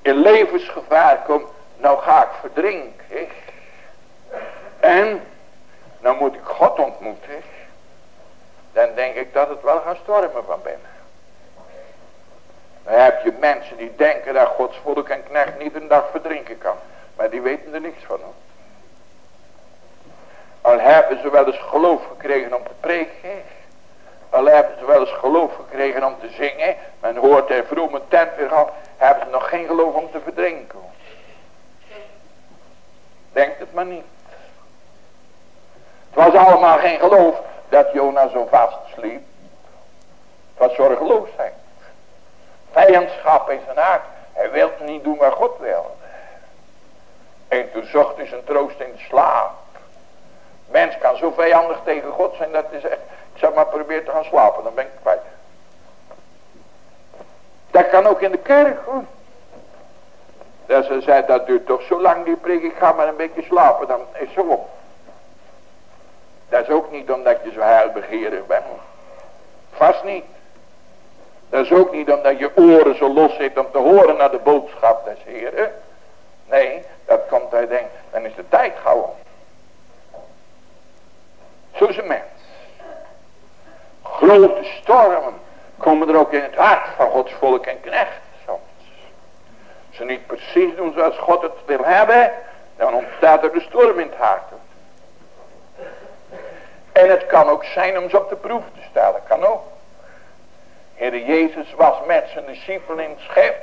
in levensgevaar komt, nou ga ik verdrinken. En, nou moet ik God ontmoeten. Dan denk ik dat het wel gaat stormen van binnen. Dan heb je mensen die denken dat Gods volk en knecht niet een dag verdrinken kan. Maar die weten er niks van. Al hebben ze wel eens geloof gekregen om te preken. Al hebben ze wel eens geloof gekregen om te zingen. Men hoort er vroom een tent weer gehad. Hebben ze nog geen geloof om te verdrinken. Denkt het maar niet. Het was allemaal geen geloof dat Jona zo vast sliep. Het was zorgeloosheid. Vijandschap in zijn hart. Hij wilde niet doen wat God wilde. En toen zocht hij zijn troost in de slaap. Mens kan zo vijandig tegen God zijn dat hij zegt. Ik zal maar proberen te gaan slapen. Dan ben ik kwijt. Dat kan ook in de kerk hoor. Dat ze zei dat duurt toch zo lang die preek. Ik ga maar een beetje slapen. Dan is het op. Dat is ook niet omdat je zo heilbegeerig bent. Vast niet. Dat is ook niet omdat je oren zo los zit om te horen naar de boodschap des Heren. Nee, dat komt uit denk, dan is de tijd gauw Zo is een mens. Grote stormen komen er ook in het hart van Gods volk en knecht soms. Ze niet precies doen zoals God het wil hebben, dan ontstaat er de storm in het hart. En het kan ook zijn om ze op de proef te stellen. Kan ook. Heer Jezus was met zijn discipelen in het schip.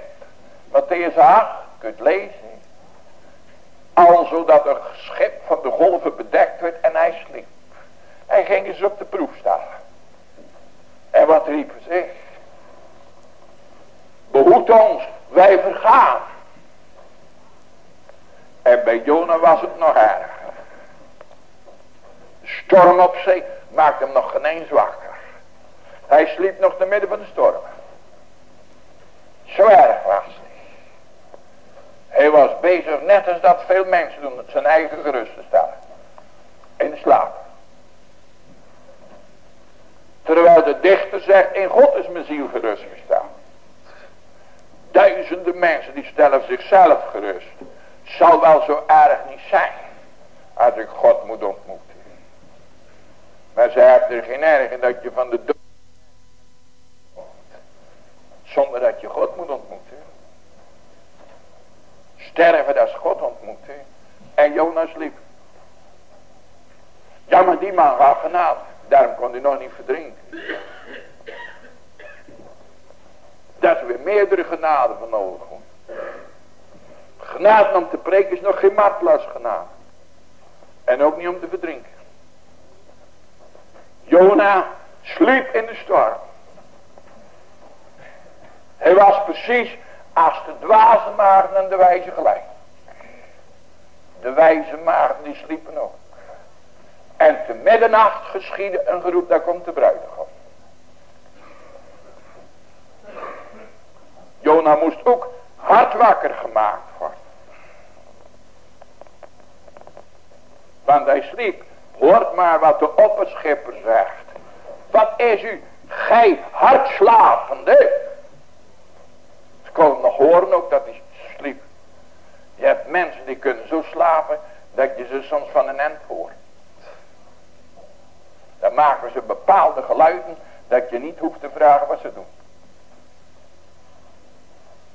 Matthäus 8, kunt lezen. Al zodat het schip van de golven bedekt werd en hij sliep. Hij ging eens op de proef stellen. En wat riepen zich? Behoed ons, wij vergaan. En bij Jona was het nog erger. Storm op zee maakte hem nog geen eens wakker. Hij sliep nog te midden van de storm. Zo erg was hij. Hij was bezig net als dat veel mensen doen. Zijn eigen gerust te stellen. In slaap. Terwijl de dichter zegt. In God is mijn ziel gestaan. Duizenden mensen die stellen zichzelf gerust. Zal wel zo erg niet zijn. Als ik God moet ontmoeten. Maar ze hebben er geen erg dat je van de dood. Zonder dat je God moet ontmoeten. Sterven dat is God ontmoeten. En Jonas liep. Ja maar die man gaf genade. Daarom kon hij nog niet verdrinken. Dat is weer meerdere genade van nodig. Genade om te preken is nog geen martelaars genade. En ook niet om te verdrinken. Jona sliep in de storm. Hij was precies als de dwaze en de wijze gelijk. De wijze maagden die sliepen ook. En te middernacht geschiedde een geroep, daar komt de bruidegom. Jona moest ook hard wakker gemaakt worden. Want hij sliep. Hoort maar wat de opperschipper zegt. Wat is u, gij hardslapende? Ze konden nog horen ook dat hij sliep. Je hebt mensen die kunnen zo slapen dat je ze soms van een end hoort. Dan maken ze bepaalde geluiden dat je niet hoeft te vragen wat ze doen.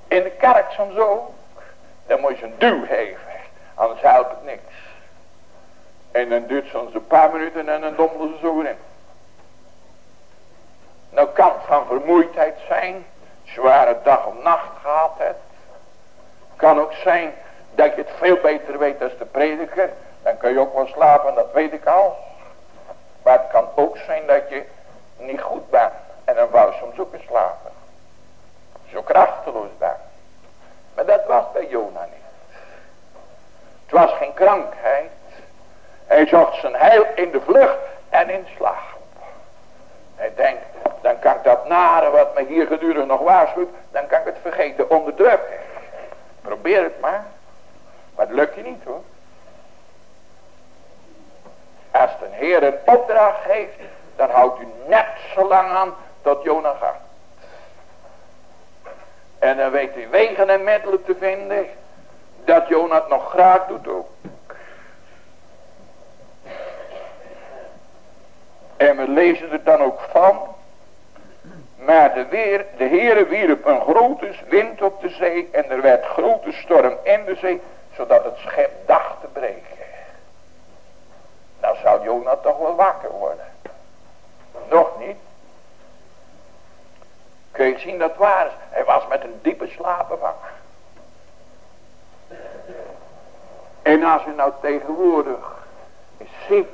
In de kerk soms ook. Dan moet je een duw geven. Anders helpt het niks. En dan duurt soms een paar minuten en dan dommelen ze zo weer in. Nou kan het van vermoeidheid zijn. Zware dag of nacht gehad hebt. Kan ook zijn dat je het veel beter weet als de prediker. Dan kun je ook wel slapen, dat weet ik al. Maar het kan ook zijn dat je niet goed bent. En dan wou je soms ook eens slapen. Zo krachteloos bent. Maar dat was bij Jona niet. Het was geen krankheid. Hij zocht zijn heil in de vlucht en in slaap. Hij denkt, dan kan ik dat nare wat me hier gedurende nog waarschuwt, dan kan ik het vergeten, onderdrukken. Probeer het maar. Maar het lukt je niet hoor. Als de Heer een opdracht geeft, dan houdt u net zo lang aan tot Jona gaat. En dan weet u wegen en middelen te vinden, dat Jona het nog graag doet ook. En we lezen er dan ook van. Maar de, weer, de Heere wierp een grote wind op de zee. En er werd grote storm in de zee. Zodat het schip dacht te breken. Dan zou Jona toch wel wakker worden. Nog niet. Kun je zien dat waar is. Hij was met een diepe slaap bevangen. En als u nou tegenwoordig ziet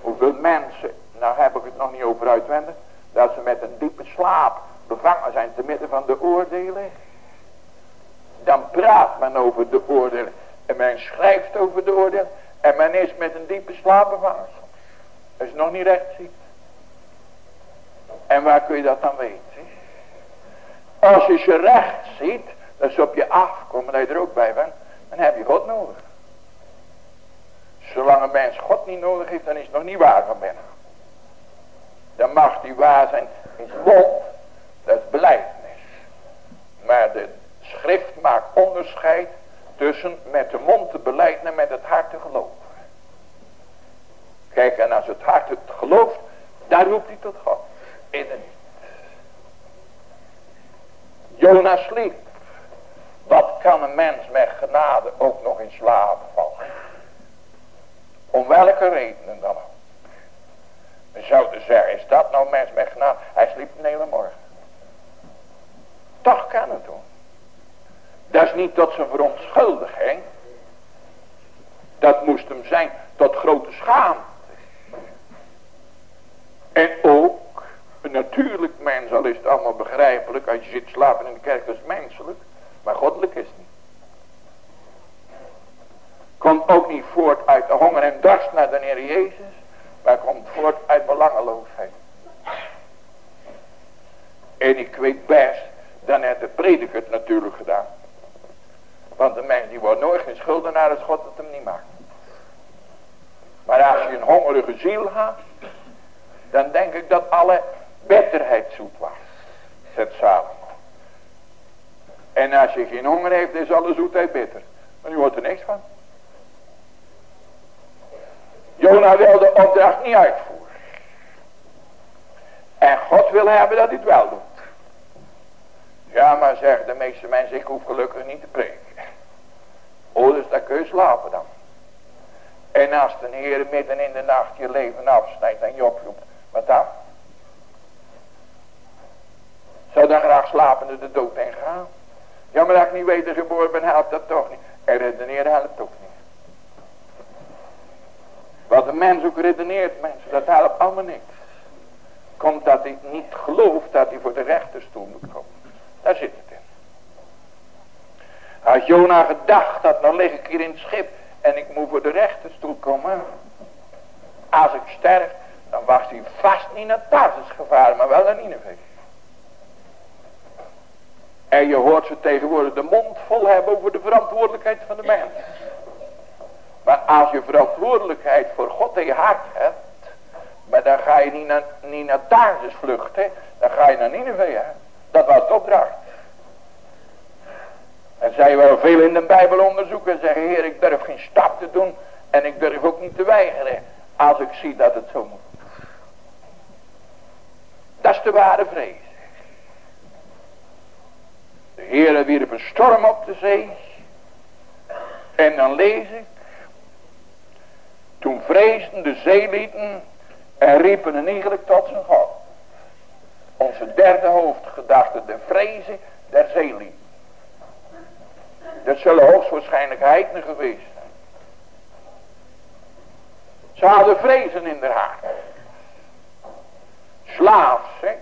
hoeveel mensen nou heb ik het nog niet over uitwendig, dat ze met een diepe slaap bevangen zijn te midden van de oordelen. Dan praat men over de oordelen en men schrijft over de oordelen en men is met een diepe slaap bevangen. Dat is nog niet recht ziet. En waar kun je dat dan weten? Als je ze recht ziet, dat ze op je afkomen, dat je er ook bij bent, dan heb je God nodig. Zolang een mens God niet nodig heeft, dan is het nog niet waar van binnen dan mag die waar zijn zijn mond. Dat is beleidnis. Maar de schrift maakt onderscheid tussen met de mond te beleiden en met het hart te geloven. Kijk, en als het hart het gelooft, daar roept hij tot God. In het Jonas sliep. Wat kan een mens met genade ook nog in slaap vallen? Om welke redenen dan ook. Zouden zeggen, is dat nou mens met? Hij sliep een hele morgen. Toch kan het doen. Dat is niet tot zijn verontschuldiging. Dat moest hem zijn tot grote schaamte. En ook natuurlijk mens, al is het allemaal begrijpelijk. Als je zit slapen in de kerk, dat is menselijk. Maar goddelijk is het niet. Komt ook niet voort uit de honger en dorst naar de Heer Jezus. Maar komt voort uit belangeloosheid. En ik weet best, dan heeft de prediker het natuurlijk gedaan. Want de mens die wordt nooit geen schuldenaar als God het hem niet maakt. Maar als je een hongerige ziel had, dan denk ik dat alle bitterheid zoet was. Zet Salomo. En als je geen honger heeft, is alle zoetheid bitter. Maar nu wordt er niks van. Jona wil de opdracht niet uitvoeren. En God wil hebben dat hij het wel doet. Ja, maar zeggen de meeste mensen, ik hoef gelukkig niet te preken. Oh, dus dan kun je slapen dan. En als de Heer midden in de nacht je leven afsnijdt en je oproept, wat dan? Zou dan graag slapende de dood ingaan? Ja, maar dat ik niet wedergeboren ben, helpt dat toch niet. En redeneren helpt ook. Wat de mens ook redeneert, mensen, dat helpt allemaal niks. Komt dat hij niet gelooft dat hij voor de rechterstoel moet komen. Daar zit het in. Als Jona gedacht had, dan lig ik hier in het schip en ik moet voor de rechterstoel komen. Als ik sterf, dan was hij vast niet naar Tarsus gevaren, maar wel naar Nineveh. En je hoort ze tegenwoordig de mond vol hebben over de verantwoordelijkheid van de mens. Maar als je verantwoordelijkheid voor God in je hart hebt, maar dan ga je niet naar, niet naar Tarsus vluchten, dan ga je naar Nineveh. Dat was de opdracht. En zij wel veel in de Bijbel onderzoeken en zeggen, Heer, ik durf geen stap te doen en ik durf ook niet te weigeren als ik zie dat het zo moet. Dat is de ware vrees. De Heer wierp een storm op de zee. En dan lees ik. Toen vreesden de zeelieden en riepen een eigenlijk tot zijn God. Onze derde hoofdgedachte, de vrezen der zeelieden. Dat zullen hoogstwaarschijnlijk heidenen geweest zijn. Ze hadden vrezen in de hart. Slaafs, hè.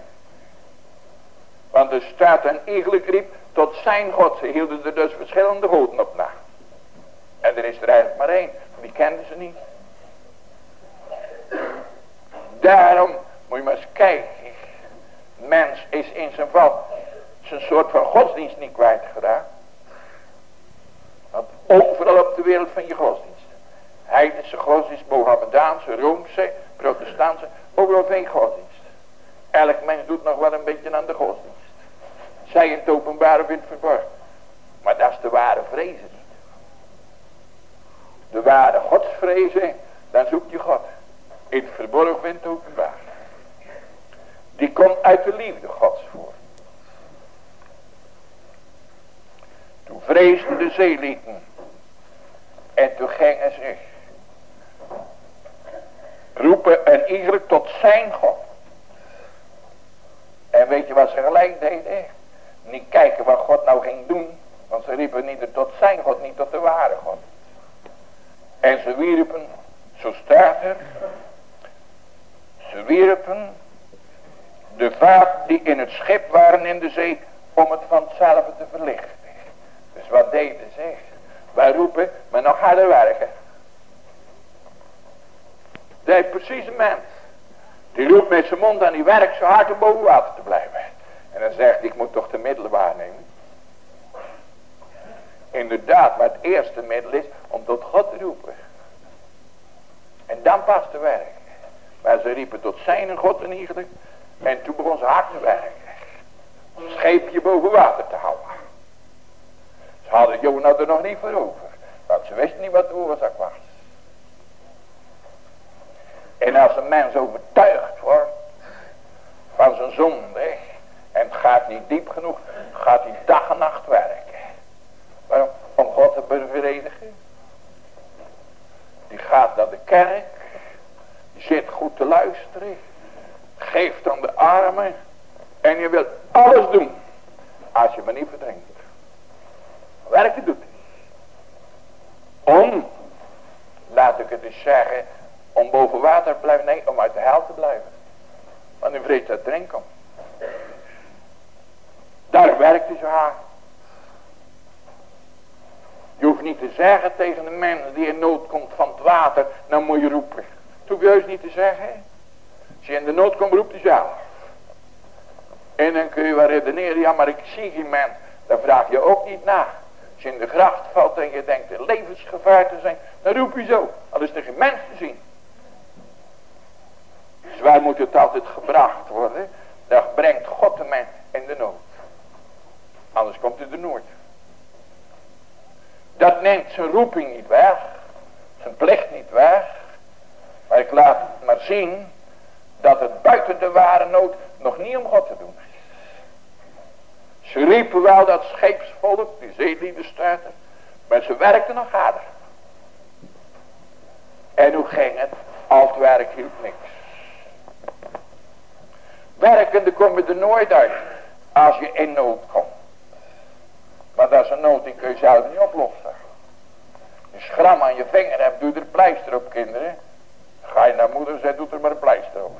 Want er staat een eigenlijk riep tot zijn God. Ze hielden er dus verschillende goden op na. En er is er eigenlijk maar één. Die kenden ze niet. Daarom moet je maar eens kijken. Mens is in zijn val zijn soort van godsdienst niet kwijtgeraakt. Want overal op de wereld van je godsdienst. Heidense godsdienst, Mohammedaanse, Roomse, Protestantse, overal geen godsdienst. Elk mens doet nog wel een beetje aan de godsdienst. Zij in het openbaar het verborgen. Maar dat is de ware vrezen niet. De ware godsvrezen, dan zoek je God. In het verborgen het openbaar. Die komt uit de liefde gods voor. Toen vreesden de zeelieten. En toen gingen ze roepen en eigenlijk tot zijn God. En weet je wat ze gelijk deden? Niet kijken wat God nou ging doen. Want ze riepen niet tot zijn God, niet tot de ware God. En ze wierpen, zo staat er. Ze wierpen de vaat die in het schip waren in de zee om het van hetzelfde te verlichten. Dus wat deden ze? Wij roepen, maar nog harder werken. Dat is precies een mens. Die roept met zijn mond aan die werkt zo hard om boven water te blijven. En dan zegt ik moet toch de middelen waarnemen. Inderdaad, maar het eerste middel is om tot God te roepen. En dan pas te werken. Maar ze riepen tot zijn God en eigenlijk. En toen begon ze hard te werken. Om het scheepje boven water te houden. Ze hadden Jona er nog niet voor over. Want ze wisten niet wat de oorzaak was. En als een mens overtuigd wordt van zijn zonde. En het gaat niet diep genoeg. Gaat hij dag en nacht werken. Waarom? Om God te bevredigen. Die gaat naar de kerk. Zit goed te luisteren. Geeft aan de armen. En je wilt alles doen. Als je me niet verdrinkt. Werken doet. Om, laat ik het eens zeggen, om boven water te blijven. Nee, om uit de hel te blijven. Want hij vreest dat erin komt. Daar werkt zo hard. Je hoeft niet te zeggen tegen een mens die in nood komt van het water, dan moet je roepen. Dat niet te zeggen. Als je in de nood komt, roept hij zelf. En dan kun je wel redeneren, ja maar ik zie geen mens. Dan vraag je ook niet na. Als je in de gracht valt en je denkt in levensgevaar te zijn, dan roep je zo. Al is er geen mens te zien. Zwaar moet het altijd gebracht worden. Dan brengt God de mens in de nood. Anders komt hij er nooit. Dat neemt zijn roeping niet weg. Zijn plicht niet weg. Maar ik laat maar zien dat het buiten de ware nood nog niet om God te doen is. Ze riepen wel dat scheepsvolk, die zeelieden stuiten. Maar ze werkten nog harder. En hoe ging het? Al het werk hielp niks. Werkende kom je er nooit uit. Als je in nood komt. Maar dat is een nood die kun je zelf niet oplossen. Een schram aan je vinger hebt, doe er pleister op kinderen. Ga je naar moeder, zet doet er maar een pleister op.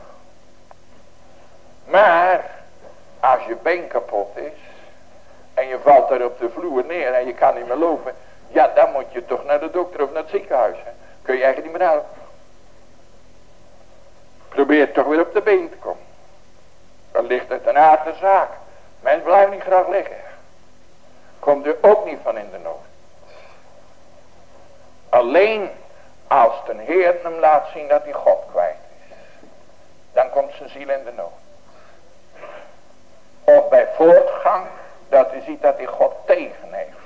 Maar, als je been kapot is, en je valt daar op de vloer neer en je kan niet meer lopen, ja dan moet je toch naar de dokter of naar het ziekenhuis. Hè. Kun je eigenlijk niet meer helpen. Probeer toch weer op de been te komen. Dan ligt het een aard de zaak. Mens blijft niet graag liggen. Komt er ook niet van in de nood. Alleen als de Heer hem laat zien dat hij God kwijt is. Dan komt zijn ziel in de nood. Of bij voortgang dat hij ziet dat hij God tegen heeft.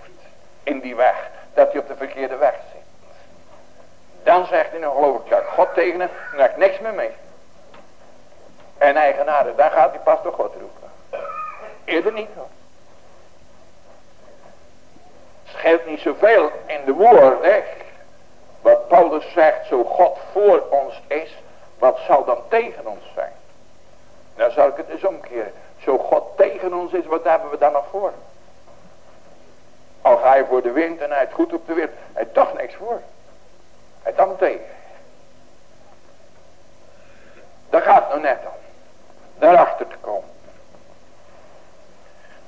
In die weg. Dat hij op de verkeerde weg zit. Dan zegt hij, nou geloof ik dat God tegen hem. Dan heb ik niks meer mee. En eigenaardig, dan gaat hij pas door God roepen. Eerder niet hoor. Het scheelt niet zoveel in de woorden. Wat Paulus zegt, zo God voor ons is, wat zal dan tegen ons zijn? Dan zal ik het eens omkeren. Zo God tegen ons is, wat hebben we dan nog voor? Al ga je voor de wind en hij het goed op de wind. Hij heeft toch niks voor. Hij dan tegen. Daar gaat het nou net om. Daarachter te komen.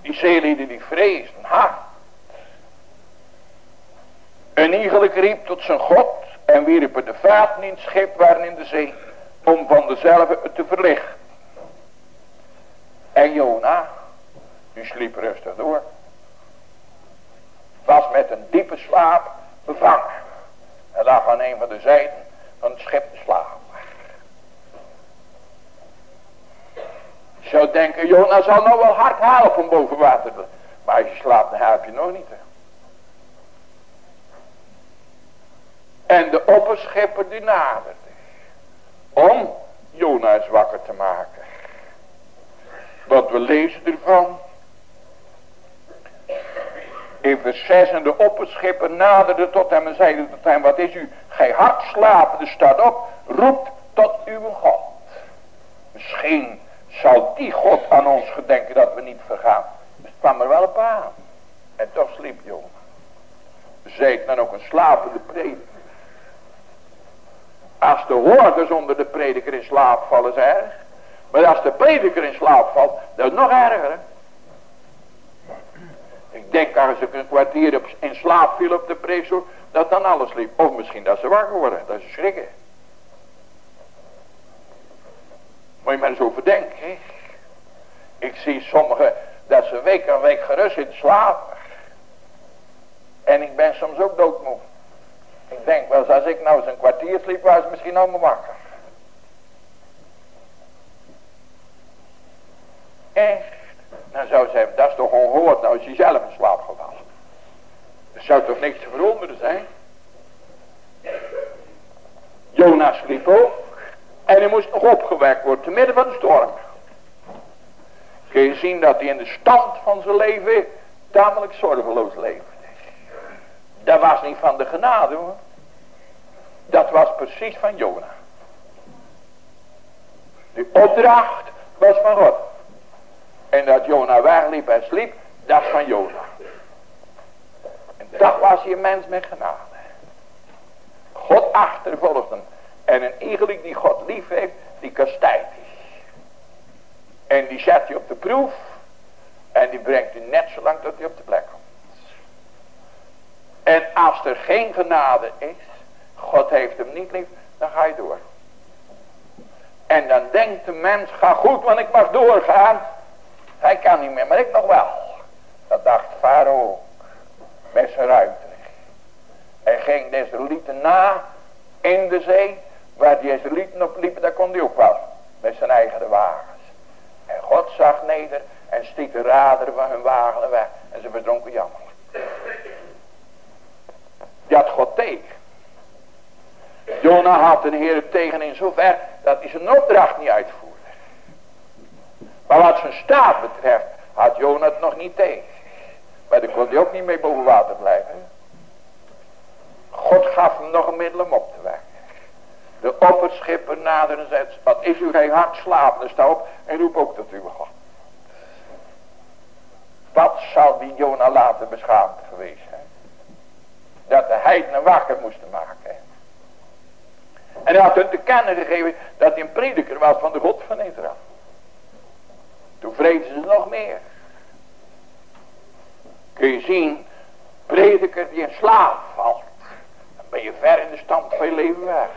Die zeelieden die vreesden ha. Een iegelijk riep tot zijn God en wierpen de vaten in het schip waren in de zee. Om van dezelfde te verlichten. En Jona, die sliep rustig door. Was met een diepe slaap bevangen. Hij lag aan een van de zijden van het schip te slapen. Zou denken, Jona zal nou wel hard helpen boven water te Maar als je slaapt, dan help je nog niet. En de opperschipper die naderde. Om Jonas wakker te maken. Wat we lezen ervan. In vers 6 en de opperschipper naderde tot hem en zeide tot hem. Wat is u? Gij hard slapende staat op. Roept tot uw God. Misschien zal die God aan ons gedenken dat we niet vergaan. Dus het kwam er wel op aan. En toch sliep jongen. Zeet dan ook een slapende prediker. Als de hoorders onder de prediker in slaap vallen is erg. Maar als de prediker in slaap valt, dat is nog erger. Ik denk als ik een kwartier in slaap viel op de preek, dat dan alles liep. Of misschien dat ze wakker worden, dat is schrikken. Moet je maar eens over denken. Ik zie sommigen dat ze week aan week gerust in slapen. En ik ben soms ook doodmoe. Ik denk wel als ik nou een kwartier sliep, was misschien allemaal wakker. Echt? Dan zou ze dat is toch ongehoord, nou is hij zelf in slaap gevallen. Er zou toch niks te verwonderen zijn? Jonas sliep ook. En hij moest nog opgewekt worden, te midden van de storm. Kun je zien dat hij in de stand van zijn leven tamelijk zorgeloos leefde. Dat was niet van de genade hoor. Dat was precies van Jona. De opdracht was van God. En dat Jona wegliep en sliep, dat is van Jona. En dat was je mens met genade. God achtervolgt hem. En een iegelijk die God lief heeft, die kastijdt is. En die zet je op de proef. En die brengt je net zo lang tot hij op de plek komt. En als er geen genade is. God heeft hem niet lief. Dan ga je door. En dan denkt de mens. Ga goed want ik mag doorgaan. Hij kan niet meer maar ik nog wel. Dat dacht Farao. Met zijn ruiter. Hij ging de Israëlieten na. In de zee. Waar die Israëlieten op liepen. Daar kon hij ook wel. Met zijn eigen wagens. En God zag neder. En stiet de raderen van hun wagen weg. En ze verdronken jammer. Had God tegen. Jona had een Heer tegen in zover dat hij zijn opdracht niet uitvoerde. Maar wat zijn staat betreft had Jona het nog niet tegen. Maar daar kon hij ook niet mee boven water blijven. God gaf hem nog een middel om op te wekken. De opperschipper nader en zegt, wat is u geen hart slapen? Dus sta op en roep ook tot uw God. Wat zal die Jona later beschaamd geweest zijn? Dat de heidenen wakker moesten maken. En hij had hun te kennen gegeven dat hij een prediker was van de God van Israël. Toen vrezen ze nog meer. Kun je zien, prediker die in slaap valt. Dan ben je ver in de stand van je leven weg.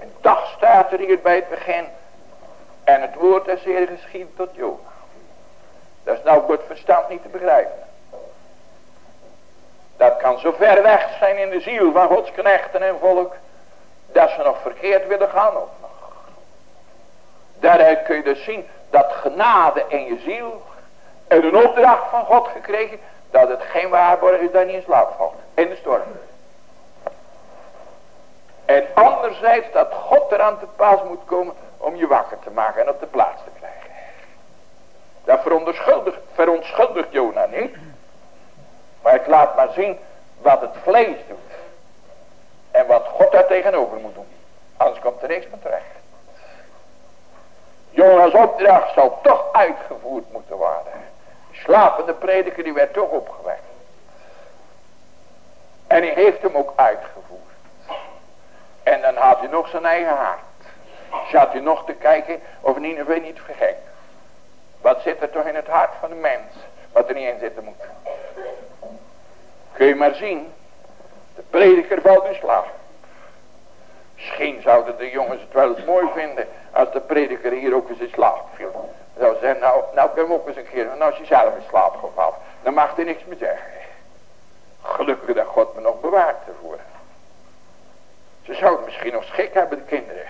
En dag staat er hier bij het begin. En het woord is zeer geschied tot Jona. Dat is nou voor het verstand niet te begrijpen. Dat kan zo ver weg zijn in de ziel van Gods knechten en volk. Dat ze nog verkeerd willen gaan ook nog. Daaruit kun je dus zien dat genade in je ziel. En een opdracht van God gekregen. Dat het geen waarborg is dat je in slaap valt. In de storm. En anderzijds dat God eraan te pas moet komen om je wakker te maken en op de plaats te krijgen. Dat verontschuldigt, verontschuldigt Jona niet. Maar het laat maar zien wat het vlees doet. En wat God daar tegenover moet doen. Anders komt er niks meer terecht. Jonas opdracht zal toch uitgevoerd moeten worden. Slapende prediker die werd toch opgewekt. En hij heeft hem ook uitgevoerd. En dan had hij nog zijn eigen hart. Zat hij nog te kijken of Nineveh niet verging. Wat zit er toch in het hart van de mens. Wat er niet in zitten moet. Kun je maar zien. De prediker valt in slaap. Misschien zouden de jongens het wel eens mooi vinden. Als de prediker hier ook eens in slaap viel. Zou zeggen, nou, nou kunnen we ook eens een keer. Nou als je zelf in slaap gevallen. Dan mag hij niks meer zeggen. Gelukkig dat God me nog bewaart ervoor. Ze zouden misschien nog schik hebben de kinderen.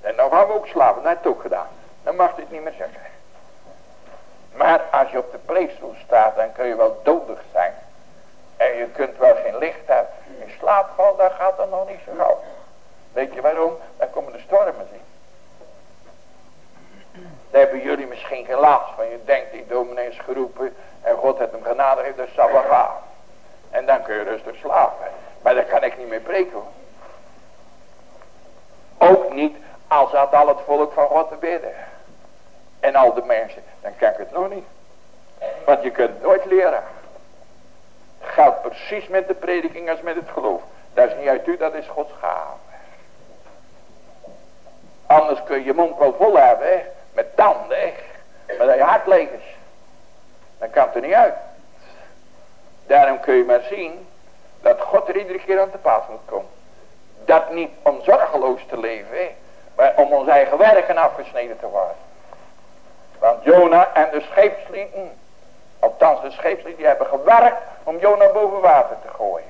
En nou gaan we ook slapen. Dat heeft ook gedaan. Dan mag hij het niet meer zeggen. Maar als je op de preekstoel staat, dan kun je wel dodig zijn. En je kunt wel geen licht hebben. In slaapval, daar gaat het nog niet zo gauw. Weet je waarom? Dan komen de stormen zien. Daar hebben jullie misschien geen last van. Je denkt, die dominee geroepen en God heeft hem genade heeft, dat zal wel gaan. En dan kun je rustig slapen. Maar daar kan ik niet mee preken hoor. Ook niet als had al het volk van God te bidden. En al de mensen, dan kan ik het nog niet. Want je kunt nooit leren. Geldt precies met de prediking als met het geloof. Dat is niet uit u, dat is Gods gave. Anders kun je je mond wel vol hebben, met tanden, maar dat je hart leeg is. Dan kan het er niet uit. Daarom kun je maar zien dat God er iedere keer aan te pas moet komen. Dat niet om zorgeloos te leven, maar om ons eigen werken afgesneden te worden. Want Jona en de scheepslieden, althans de scheepslieden, die hebben gewerkt om Jona boven water te gooien.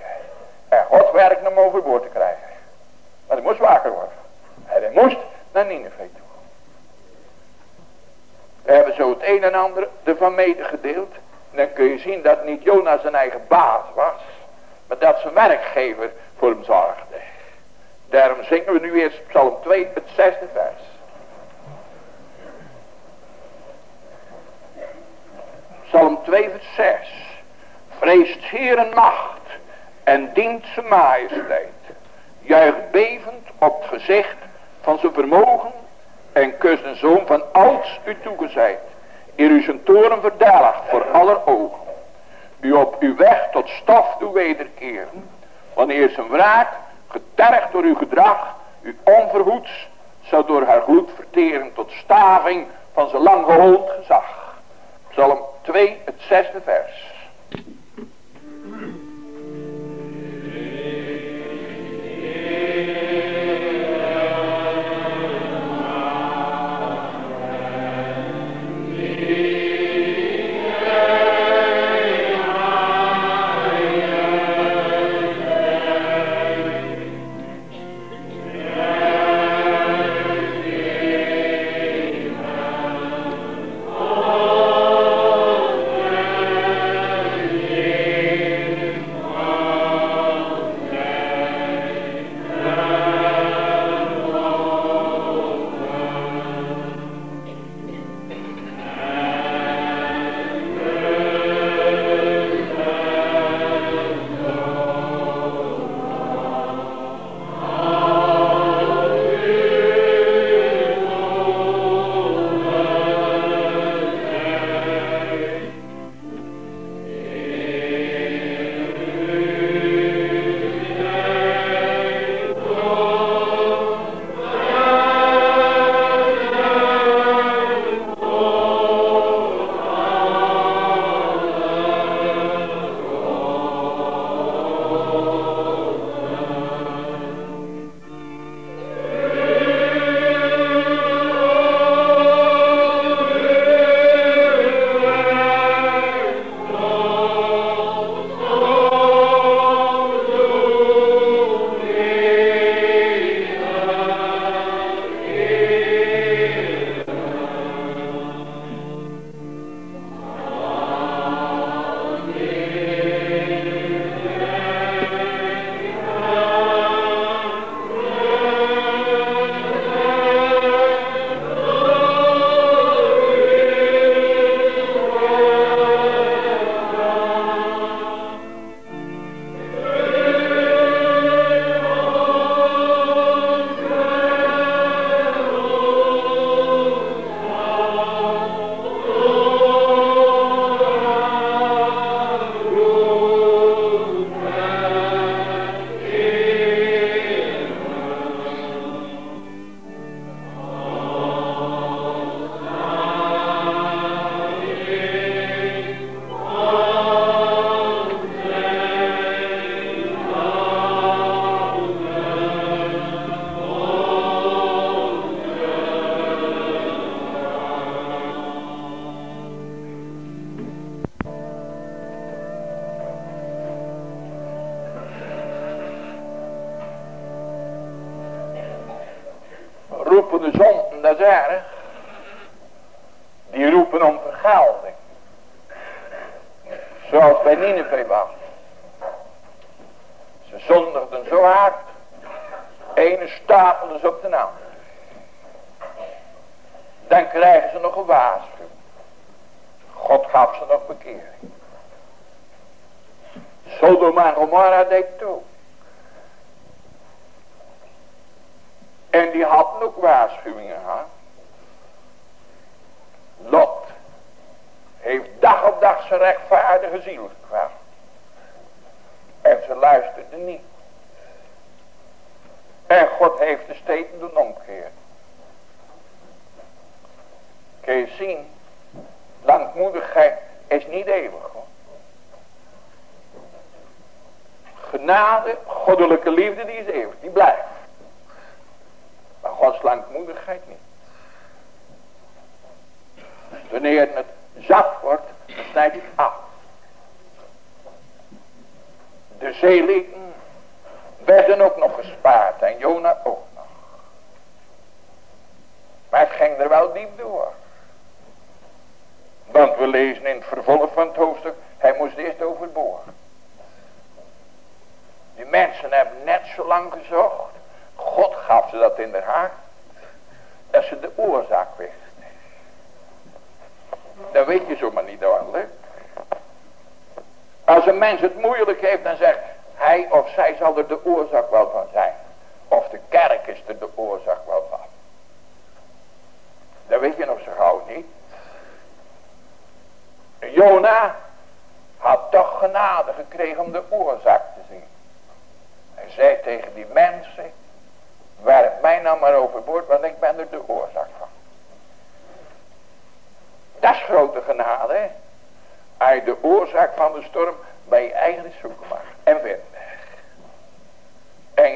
En God werkt hem overboord te krijgen. Maar hij moest wakker worden. En hij moest naar Nineveh toe. We hebben zo het een en ander ervan medegedeeld. En dan kun je zien dat niet Jona zijn eigen baas was. Maar dat zijn werkgever voor hem zorgde. Daarom zingen we nu eerst Psalm 2, het zesde vers. Psalm 2 vers 6. Vreest Heer en macht en dient zijn majesteit. Juicht bevend op het gezicht van zijn vermogen en kus een zoon van ouds u toegezeid. Eer u zijn toren verdelgt voor aller ogen. U op uw weg tot stof doet wederkeren. Wanneer zijn wraak, getergd door uw gedrag, u onverhoeds zou door haar gloedvertering tot staving van zijn lang gehold gezag. Psalm 2, het zesde vers.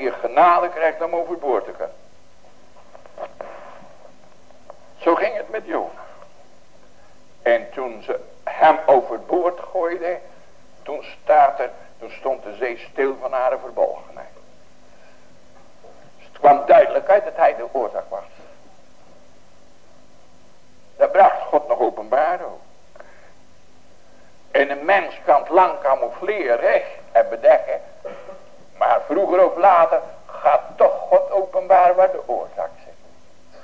Je genade krijgt om overboord te gaan. Zo ging het met Jona. En toen ze hem overboord gooiden, toen staat er, toen stond de zee stil van haar verbolgenheid. Het kwam duidelijk uit dat hij de oorzaak was. Dat bracht God nog openbaar ook. En een mens kan het lang camoufleren en bedekken. Maar vroeger of later gaat toch God openbaar waar de oorzaak zit.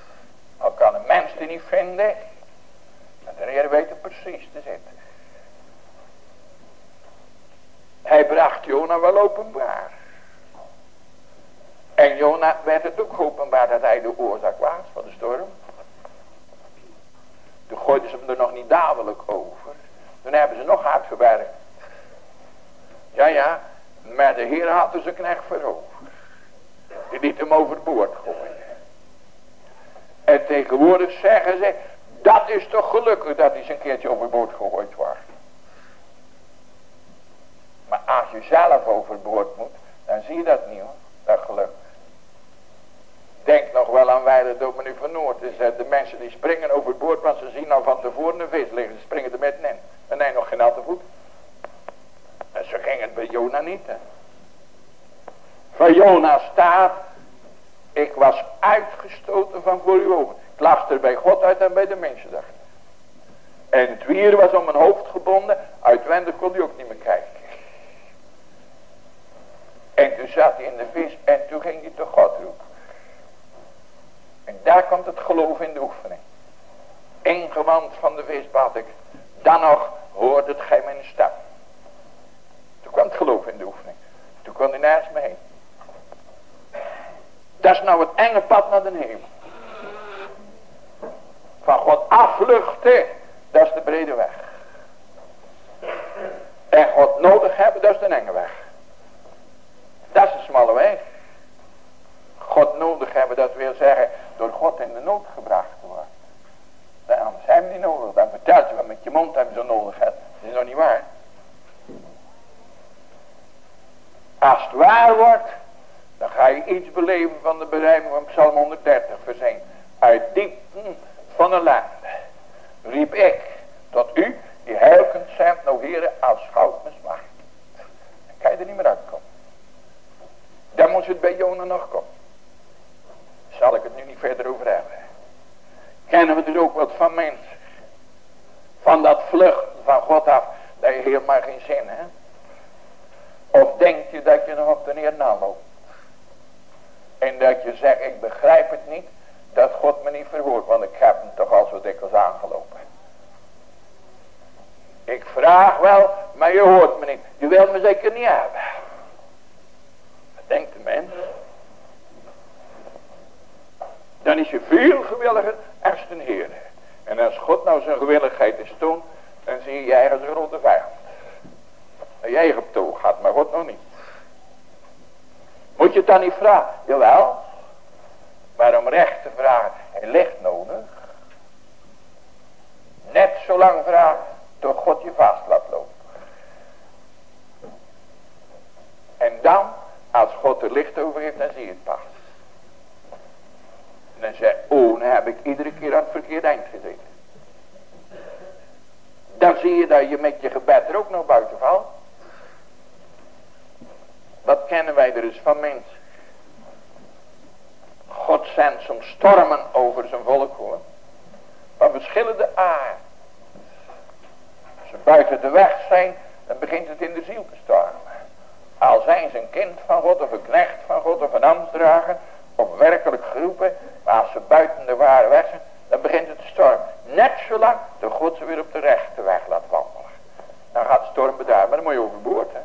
Al kan een mens die niet vinden. En de Heer weet het precies te zitten. Hij bracht Jona wel openbaar. En Jona werd het ook openbaar dat hij de oorzaak was van de storm. Toen gooiden ze hem er nog niet dadelijk over. Toen hebben ze nog hard gewerkt. Ja, ja. Maar de Heer had dus een knecht veroverd. Die liet hem overboord gooien. En tegenwoordig zeggen ze. Dat is toch gelukkig dat hij eens een keertje overboord gegooid wordt. Maar als je zelf overboord moet. Dan zie je dat niet hoor. Dat geluk. Denk nog wel aan Weiler Dominee van Noord. Dus, de mensen die springen overboord. Want ze zien al van tevoren een vis liggen. Ze springen er met in. En hij nog geen natte voet. En zo ging het bij Jona niet. Van Jona staat. Ik was uitgestoten van voor uw ogen. Ik lag er bij God uit en bij de mensen dacht. En het wier was om mijn hoofd gebonden. Uitwendig kon hij ook niet meer kijken. En toen zat hij in de vis en toen ging hij tot God roepen. En daar komt het geloof in de oefening. Ingewand van de vis bad ik. Dan nog hoorde het gij mijn stem. Toen kwam het geloof in de oefening. Toen kon hij nergens meer heen. Dat is nou het enge pad naar de hemel. Van God afvluchten, dat is de brede weg. En God nodig hebben, dat is de enge weg. Dat is de smalle weg. God nodig hebben, dat wil zeggen, door God in de nood gebracht te worden. Anders hebben we niet nodig. Dan vertelt je wat met je mond hebben zo nodig hebt. Dat is nog niet waar. Als het waar wordt, dan ga je iets beleven van de berijming van Psalm 130 verzijn. Uit diepten van een land riep ik tot u, die helkend zendt, nou heren, als goud mismacht. Dan kan je er niet meer uitkomen. Dan moet het bij Jona nog komen. Zal ik het nu niet verder over hebben. Kennen we dus ook wat van mensen. Van dat vluchten van God af. Dat je helemaal geen zin hè. Of denk je dat je nog op de neer naloopt. En dat je zegt ik begrijp het niet. Dat God me niet verhoort. Want ik heb hem toch al zo dikwijls aangelopen. Ik vraag wel. Maar je hoort me niet. Je wilt me zeker niet hebben. Wat denkt de mens? Dan is je veel gewilliger als de Heer. En als God nou zijn gewilligheid is toont. Dan zie je als een grote vijand. En jij op toe gaat, maar God nog niet. Moet je het dan niet vragen? Jawel. Maar om recht te vragen, hij licht nodig. Net zo lang vragen, tot God je vast laat lopen. En dan, als God er licht over heeft, dan zie je het pas. En dan zeg oh, dan heb ik iedere keer aan het verkeerde eind gezeten. Dan zie je dat je met je gebed er ook nog buiten valt. Wat kennen wij er eens van mensen. God zendt soms stormen over zijn volk hoor. Van verschillende aard. Als ze buiten de weg zijn, dan begint het in de ziel te stormen. Al zijn ze een kind van God of een knecht van God of een ambtsdrager of werkelijk geroepen. Maar als ze buiten de ware weg zijn, dan begint het te stormen. Net zolang de God ze weer op de rechte weg laat wandelen. Dan gaat de storm bedaren, maar dan moet je overboord hè.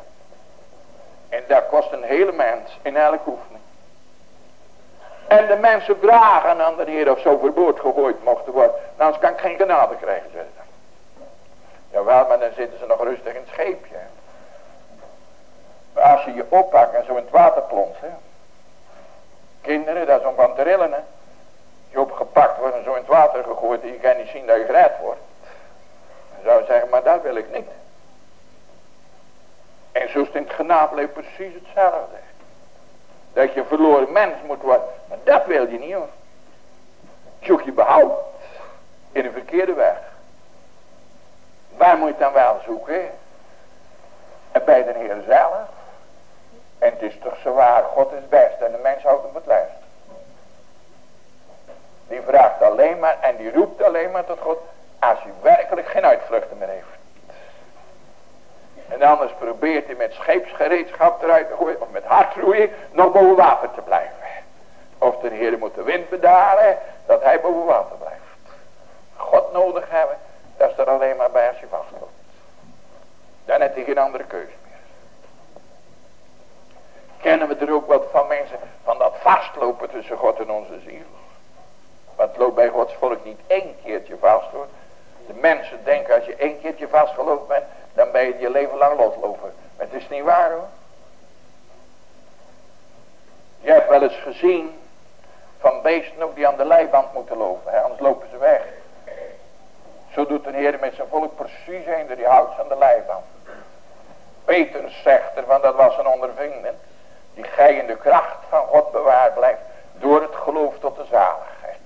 En dat kost een hele mens in elke oefening. En de mensen vragen aan de Heer of ze overboord gegooid mochten worden. Anders kan ik geen genade krijgen, zeggen ze. Jawel, maar dan zitten ze nog rustig in het scheepje. Maar als ze je oppakken en zo in het water plonsen. Kinderen, dat is om van te rillen, hè. Je opgepakt wordt en zo in het water gegooid en je kan niet zien dat je gered wordt. Dan zou je zeggen, maar dat wil ik niet. En zo is het precies hetzelfde. Dat je verloren mens moet worden. Maar dat wil je niet hoor. Zoek je behoud in een verkeerde weg. Waar moet je dan wel zoeken? En bij de Heer zelf. En het is toch zo waar, God is best en de mens houdt hem het lijst. Die vraagt alleen maar en die roept alleen maar tot God als hij werkelijk geen uitvluchten meer heeft. En anders probeert hij met scheepsgereedschap eruit te gooien, of met hardroeien, nog boven water te blijven. Of de Heer moet de wind bedaren, dat hij boven water blijft. God nodig hebben, dat is er alleen maar bij als je vastloopt. Dan heeft hij geen andere keuze meer. Kennen we er ook wat van mensen, van dat vastlopen tussen God en onze ziel. Want loopt bij Gods volk niet één keertje vast hoor. De mensen denken als je één keertje vastgelopen bent, dan ben je je leven lang loslopen. Maar het is niet waar hoor. Je hebt wel eens gezien van beesten ook die aan de leiband moeten lopen. Hè? Anders lopen ze weg. Zo doet de Heer met zijn volk precies eender die houdt aan de leiband. Peter zegt ervan, dat was een ondervinding. Die gij in de kracht van God bewaard blijft. Door het geloof tot de zaligheid.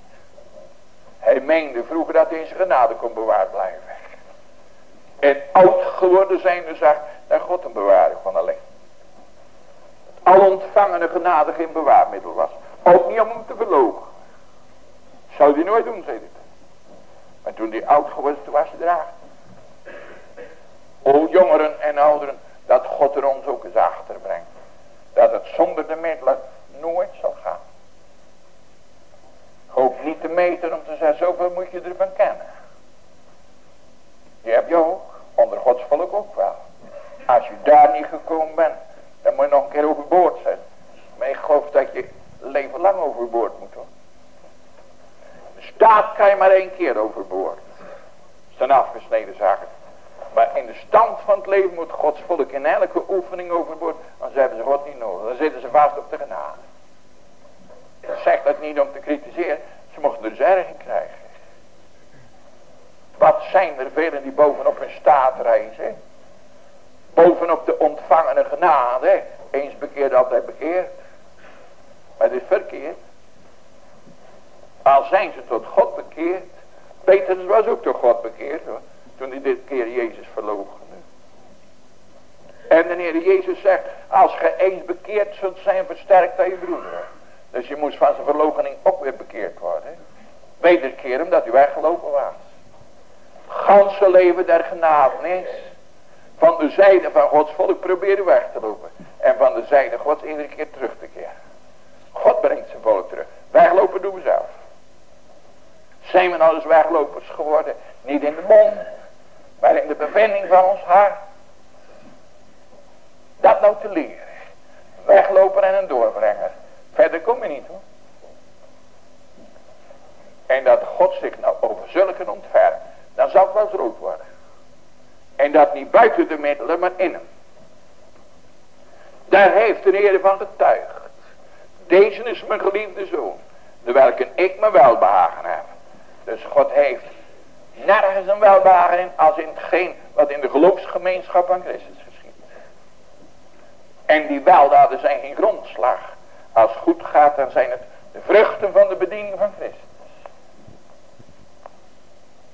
Hij meende vroeger dat hij in zijn genade kon bewaard blijven. En oud geworden zijnde zag dat God een bewaring van alleen. Al ontvangene genade geen bewaarmiddel was. Ook niet om hem te verlogen. Zou hij nooit doen, zei dit. Maar toen hij oud geworden toen was hij draag. O jongeren en ouderen, dat God er ons ook eens achter brengt. Dat het zonder de middelen nooit zal gaan. Hoop niet te meten om te zeggen, zoveel moet je ervan kennen. Die heb je ook, onder Gods volk ook wel. Als je daar niet gekomen bent, dan moet je nog een keer overboord zijn. Maar ik geloof dat je leven lang overboord moet hoor. De staat kan je maar één keer overboord. Dat zijn afgesneden zaken. Maar in de stand van het leven moet Gods volk in elke oefening overboord. Dan hebben ze God niet nodig. Dan zitten ze vast op de genade. Ik zeg dat niet om te kritiseren. Ze mochten er in krijgen. Wat zijn er velen die bovenop hun staat reizen. Bovenop de ontvangene genade. Eens bekeerd, altijd bekeerd. Maar het is verkeerd. Al zijn ze tot God bekeerd. Petrus was ook tot God bekeerd hoor. Toen hij dit keer Jezus verloochende. En de Heer Jezus zegt. Als ge eens bekeerd zult zijn versterkt aan je broeder. Dus je moest van zijn verloochening ook weer bekeerd worden. Wederkeer omdat u weggelopen was. Ganse leven der genadenis. Van de zijde van Gods volk proberen weg te lopen. En van de zijde Gods iedere keer terug te keren. God brengt zijn volk terug. Weglopen doen we zelf. Zijn we nou eens weglopers geworden? Niet in de mond. Maar in de bevinding van ons hart. Dat nou te leren. Wegloper en een doorbrenger. Verder kom je niet hoor. En dat God zich nou over zulke ontfermt. Dan zal het wel rood worden. En dat niet buiten de middelen, maar in hem. Daar heeft de Heer van getuigd. Deze is mijn geliefde zoon. De welke ik me welbehagen heb. Dus God heeft nergens een welbehagen in als in hetgeen wat in de geloofsgemeenschap van Christus geschiet. En die weldaden zijn geen grondslag. Als het goed gaat dan zijn het de vruchten van de bediening van Christus.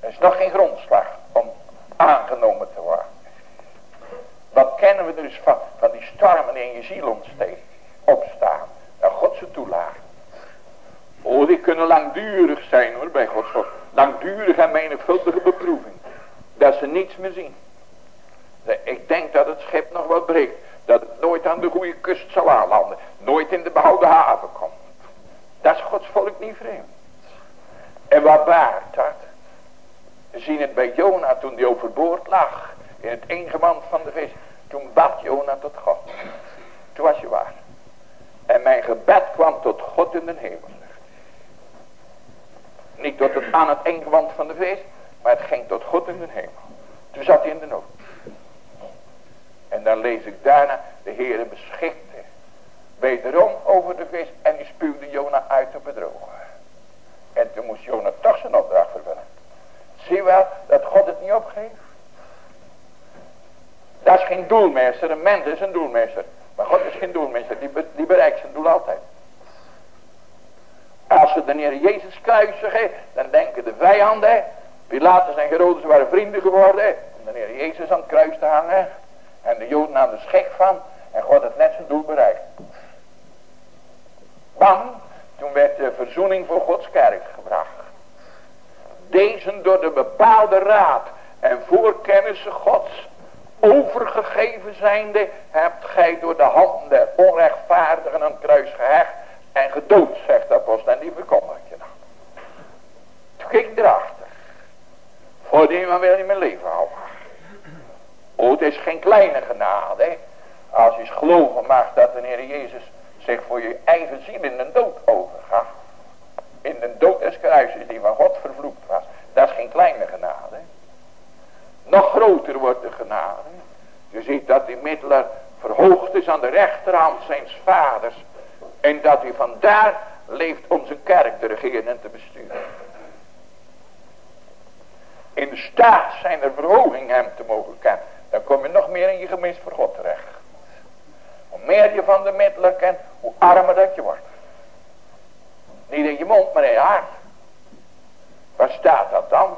Er is nog geen grondslag om aangenomen te worden. Wat kennen we dus van, van die stormen in je ziel ontsteken, opstaan. Nou, God ze toelaat. Oh, die kunnen langdurig zijn hoor, bij Gods volk. Langdurig en menigvuldige beproeving. Dat ze niets meer zien. Ik denk dat het schip nog wat breekt. Dat het nooit aan de goede kust zal aanlanden. Nooit in de behouden haven komt. Dat is Gods volk niet vreemd. En wat baart dat? Zien het bij Jona toen die overboord lag. In het ingemand van de vis. Toen bad Jona tot God. Toen was je waar. En mijn gebed kwam tot God in de hemel. Niet tot het aan het ingewand van de vis. Maar het ging tot God in de hemel. Toen zat hij in de nood. En dan lees ik daarna. De Heere beschikte. wederom over de vis en die spuwde Jona uit op het droge. En toen moest Jona toch zijn opdracht vervullen. Zie wel dat God het niet opgeeft. Dat is geen doelmeester, een mens is een doelmeester. Maar God is geen doelmeester, die, die bereikt zijn doel altijd. Als ze de Heer Jezus kruisigen, dan denken de vijanden, Pilatus en Herodes waren vrienden geworden, om de Heer Jezus aan het kruis te hangen. En de Joden aan de schik van, en God had net zijn doel bereikt. Bang, toen werd de verzoening voor Gods kerk gebracht. Deze door de bepaalde raad en voorkennissen Gods overgegeven zijnde, hebt gij door de handen der onrechtvaardigen aan het kruis gehecht en gedood, zegt de apostel, en die verkondigt je dan. Toen ging erachter. Voor die man wil je mijn leven houden. Oh, het is geen kleine genade. Als je geloven mag dat de Heer Jezus zich voor je eigen ziel in de dood overgaat. In de dood die van God vervloekt was. Dat is geen kleine genade. Nog groter wordt de genade. Je ziet dat die middelaar verhoogd is aan de rechterhand zijns vaders. En dat hij vandaar leeft om kerk te regeren en te besturen. In staat zijn er verhoging hem te mogen kennen. Dan kom je nog meer in je gemis voor God terecht. Hoe meer je van de middelen kent, hoe armer dat je wordt. Niet in je mond, maar in je hart. Waar staat dat dan?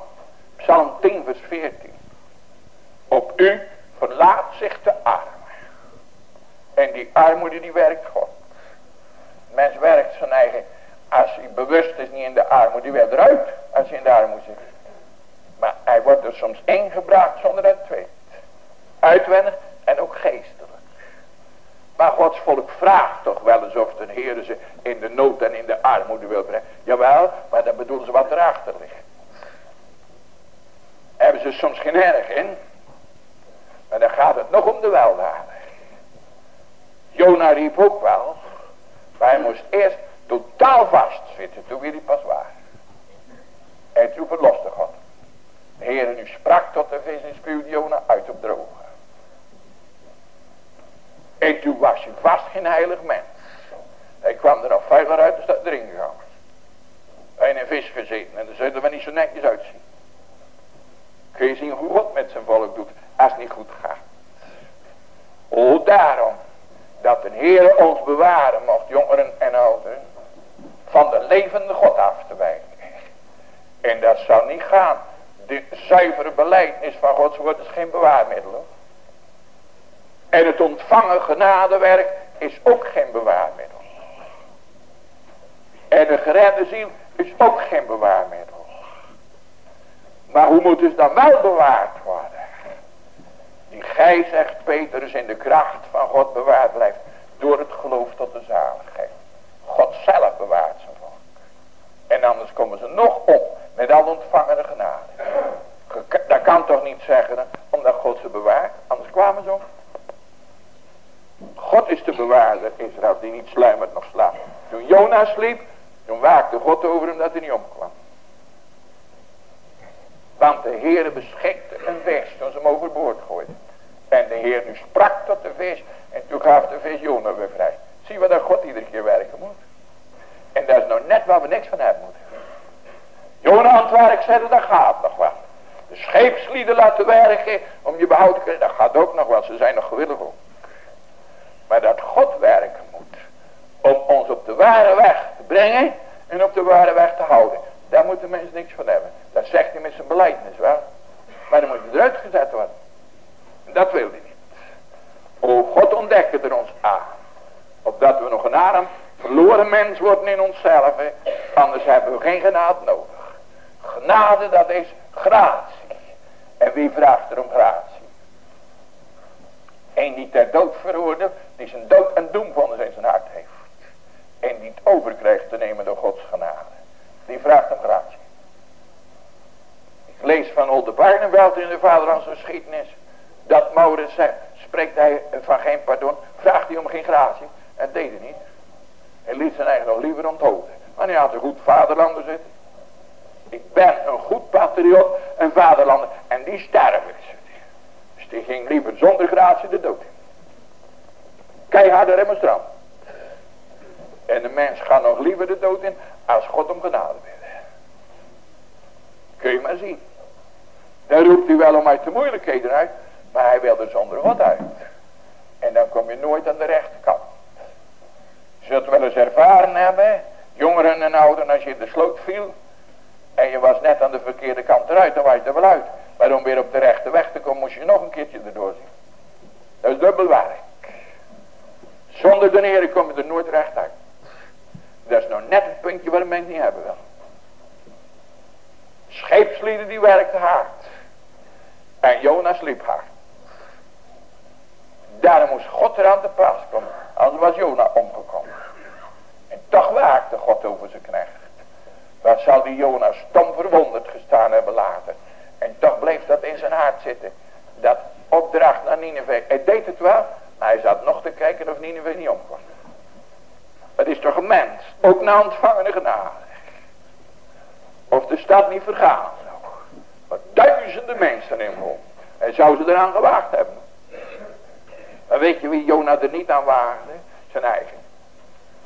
Psalm 10 vers 14. Op u verlaat zich de arme. En die armoede die werkt God. Mens werkt zijn eigen, als hij bewust is niet in de armoede, die weer eruit als hij in de armoede zit. Maar hij wordt er soms ingebracht zonder dat het weet. Uitwendig en ook geestelijk. Maar Gods volk vraagt toch wel eens of de Heer ze in de nood en in de armoede wil brengen. Jawel, maar dan bedoelen ze wat erachter ligt. Hebben ze soms geen erg in. Maar dan gaat het nog om de weldaden. Jona riep ook wel. Maar hij moest eerst totaal vastzitten. Toen weer hij pas waar. En toen verloste God. De Heer nu sprak tot de vis en spuwde Jona uit op droge. En toen was vast geen heilig mens. Hij kwam er nog veilig uit als dat erin gegaan was. Hij in vis gezeten en dan zullen we niet zo netjes uitzien. Kun je zien hoe God met zijn volk doet als het niet goed gaat. O daarom dat de Heer ons bewaren mocht, jongeren en ouderen, van de levende God af te wijken. En dat zou niet gaan. De zuivere beleidnis van Gods woord is geen bewaarmiddel. En het ontvangen genadewerk is ook geen bewaarmiddel. En een geredde ziel is ook geen bewaarmiddel. Maar hoe moet het dan wel bewaard worden? Die gij, zegt Petrus, in de kracht van God bewaard blijft. Door het geloof tot de zaligheid. God zelf bewaart zijn volk. En anders komen ze nog op met al ontvangende genade. Dat kan toch niet zeggen, omdat God ze bewaart. Anders kwamen ze om. God is de bewaarder Israël die niet sluimert nog slaapt. Toen Jonas sliep, toen waakte God over hem dat hij niet omkwam. Want de Heere beschikte een vis toen ze hem overboord gooide. En de Heer nu sprak tot de vis. En toen gaf de vis Jona weer vrij. Zie wat dat God iedere keer werken moet. En dat is nou net waar we niks van hebben moeten. Jona het werk zetten, dat gaat nog wel. De scheepslieden laten werken om je behoud te krijgen, dat gaat ook nog wel. Ze zijn nog gewillig ook. Maar dat God werken moet. Om ons op de ware weg te brengen en op de ware weg te houden. Daar moeten mensen niks van hebben. Dat zegt hij met zijn beleidnis wel. Maar dan moet hij eruit gezet worden. En dat wil hij niet. O God ontdekke er ons aan. Opdat we nog een arm verloren mens worden in onszelf. Anders hebben we geen genade nodig. Genade dat is gratie. En wie vraagt er om gratie? Een die ter dood veroordeeld, die zijn dood en doemvonnis in zijn hart heeft. En die het overkrijgt te nemen door Gods genade. Die vraagt om gratie. Ik lees van Olde Barneveld in de vaderlandse geschiedenis. Dat Maurits zegt, spreekt hij van geen pardon. Vraagt hij om geen gratie. En deed het niet. Hij liet zijn eigen nog liever onthouden. Maar hij had een goed vaderlander zitten. Ik ben een goed patriot en vaderlander. En die sterven. Dus die ging liever zonder gratie de dood in. Keiharde remonstrant. En de mens gaat nog liever de dood in als God om genade wil. Kun je maar zien. Dan roept hij wel om uit de moeilijkheden uit. Maar hij wil er zonder God uit. En dan kom je nooit aan de rechterkant. Zult wel eens ervaren hebben. Jongeren en ouderen als je in de sloot viel. En je was net aan de verkeerde kant eruit. Dan was je er wel uit. Maar om weer op de rechte weg te komen moest je nog een keertje erdoor zien. Dat is dubbel werk. Zonder de Heer kom je er nooit recht uit. Dat is nou net het puntje waar men niet hebben wil. Scheepslieden die werkten hard. En Jonas liep hard. Daarom moest God eraan te pas komen. Anders was Jona omgekomen. En toch waakte God over zijn knecht. Wat zal die Jonas stom verwonderd gestaan hebben later. En toch bleef dat in zijn hart zitten. Dat opdracht naar Nineveh. Hij deed het wel. Maar hij zat nog te kijken of Nineveh niet omkwam. Het is toch een mens. Ook na ontvangende genade. Of de stad niet vergaan zou. Waar duizenden mensen in wonen. En zou ze eraan gewaagd hebben. Maar weet je wie Jona er niet aan waagde? Zijn eigen.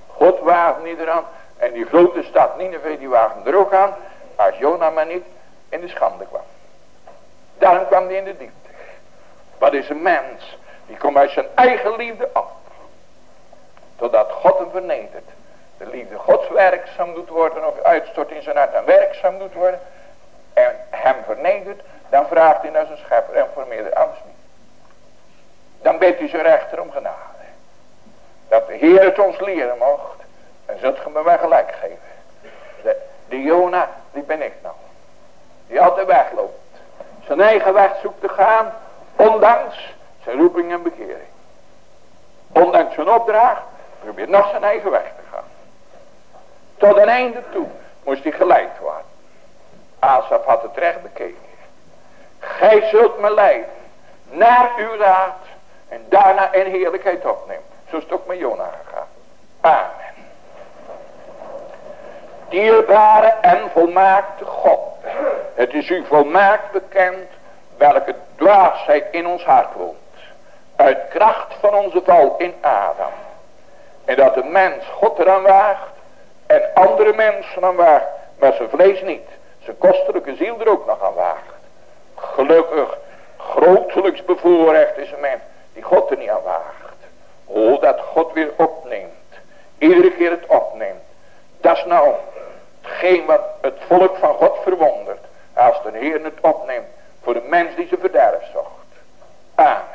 God waagde niet eraan. En die grote stad Nineveh die waagde er ook aan. Als Jona maar niet in de schande kwam. Daarom kwam hij in de diepte. Wat is een mens? Die komt uit zijn eigen liefde af. Totdat God hem vernedert. De liefde Gods werkzaam doet worden. Of uitstort in zijn hart en werkzaam doet worden. En hem vernedert. Dan vraagt hij naar zijn schepper en formeert anders niet. Dan bidt hij zijn rechter om genade. Dat de Heer het ons leren mocht. En zult ge me wel gelijk geven. De, de Jona, die ben ik nou. Die altijd wegloopt. Zijn eigen weg zoekt te gaan. Ondanks zijn roeping en bekering. Ondanks zijn opdracht. Probeert nog zijn eigen weg te gaan. Tot een einde toe moest hij geleid worden. Asaf had het recht bekeken. Gij zult me leiden naar uw raad en daarna in heerlijkheid opnemen. Zo is het ook met Jona gegaan. Amen. Dierbare en volmaakte God. Het is u volmaakt bekend welke dwaasheid in ons hart woont. Uit kracht van onze val in Adam. En dat de mens God eraan waagt en andere mensen aan waagt, maar zijn vlees niet. Zijn kostelijke ziel er ook nog aan waagt. Gelukkig, grotelijks bevoorrecht is een mens die God er niet aan waagt. Oh, dat God weer opneemt. Iedere keer het opneemt. Dat is nou hetgeen wat het volk van God verwondert. Als de Heer het opneemt voor de mens die ze verderf zocht. Amen.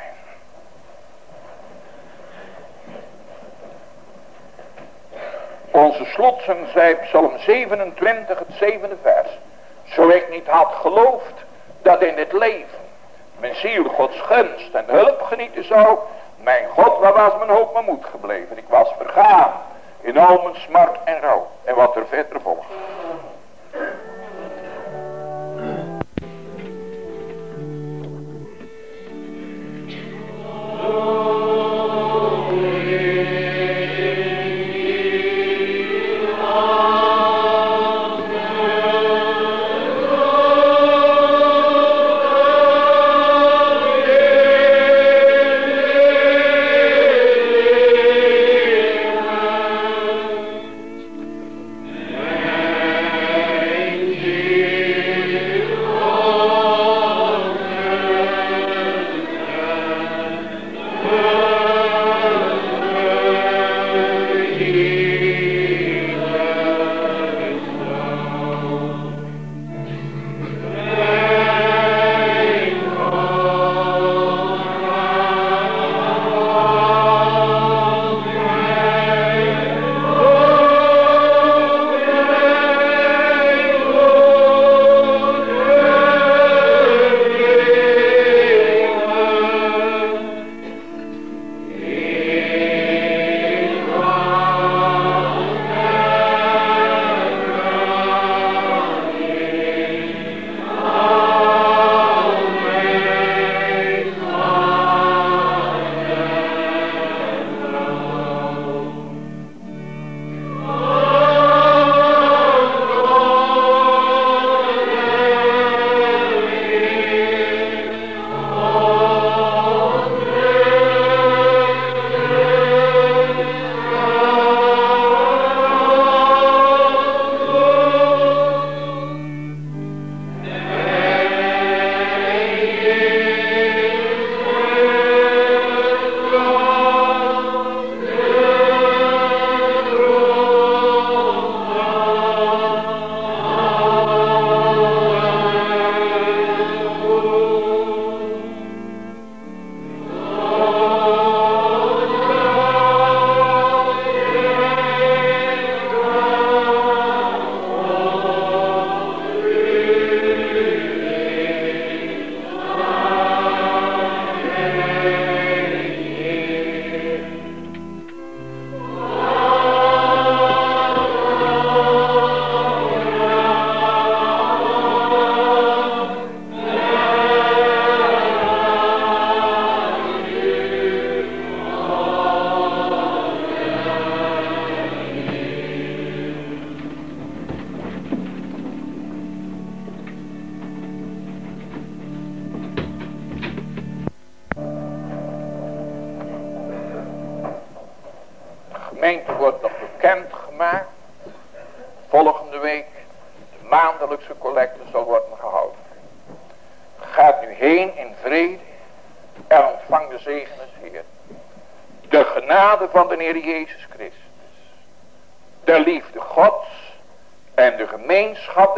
Onze slotzang zei Psalm 27, het zevende vers. Zo ik niet had geloofd dat in het leven mijn ziel Gods gunst en hulp genieten zou. Mijn God, waar was mijn hoop, mijn moed gebleven? Ik was vergaan in al mijn smart en rouw. En wat er verder volgt. Hm.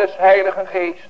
Des Heiligen Geestes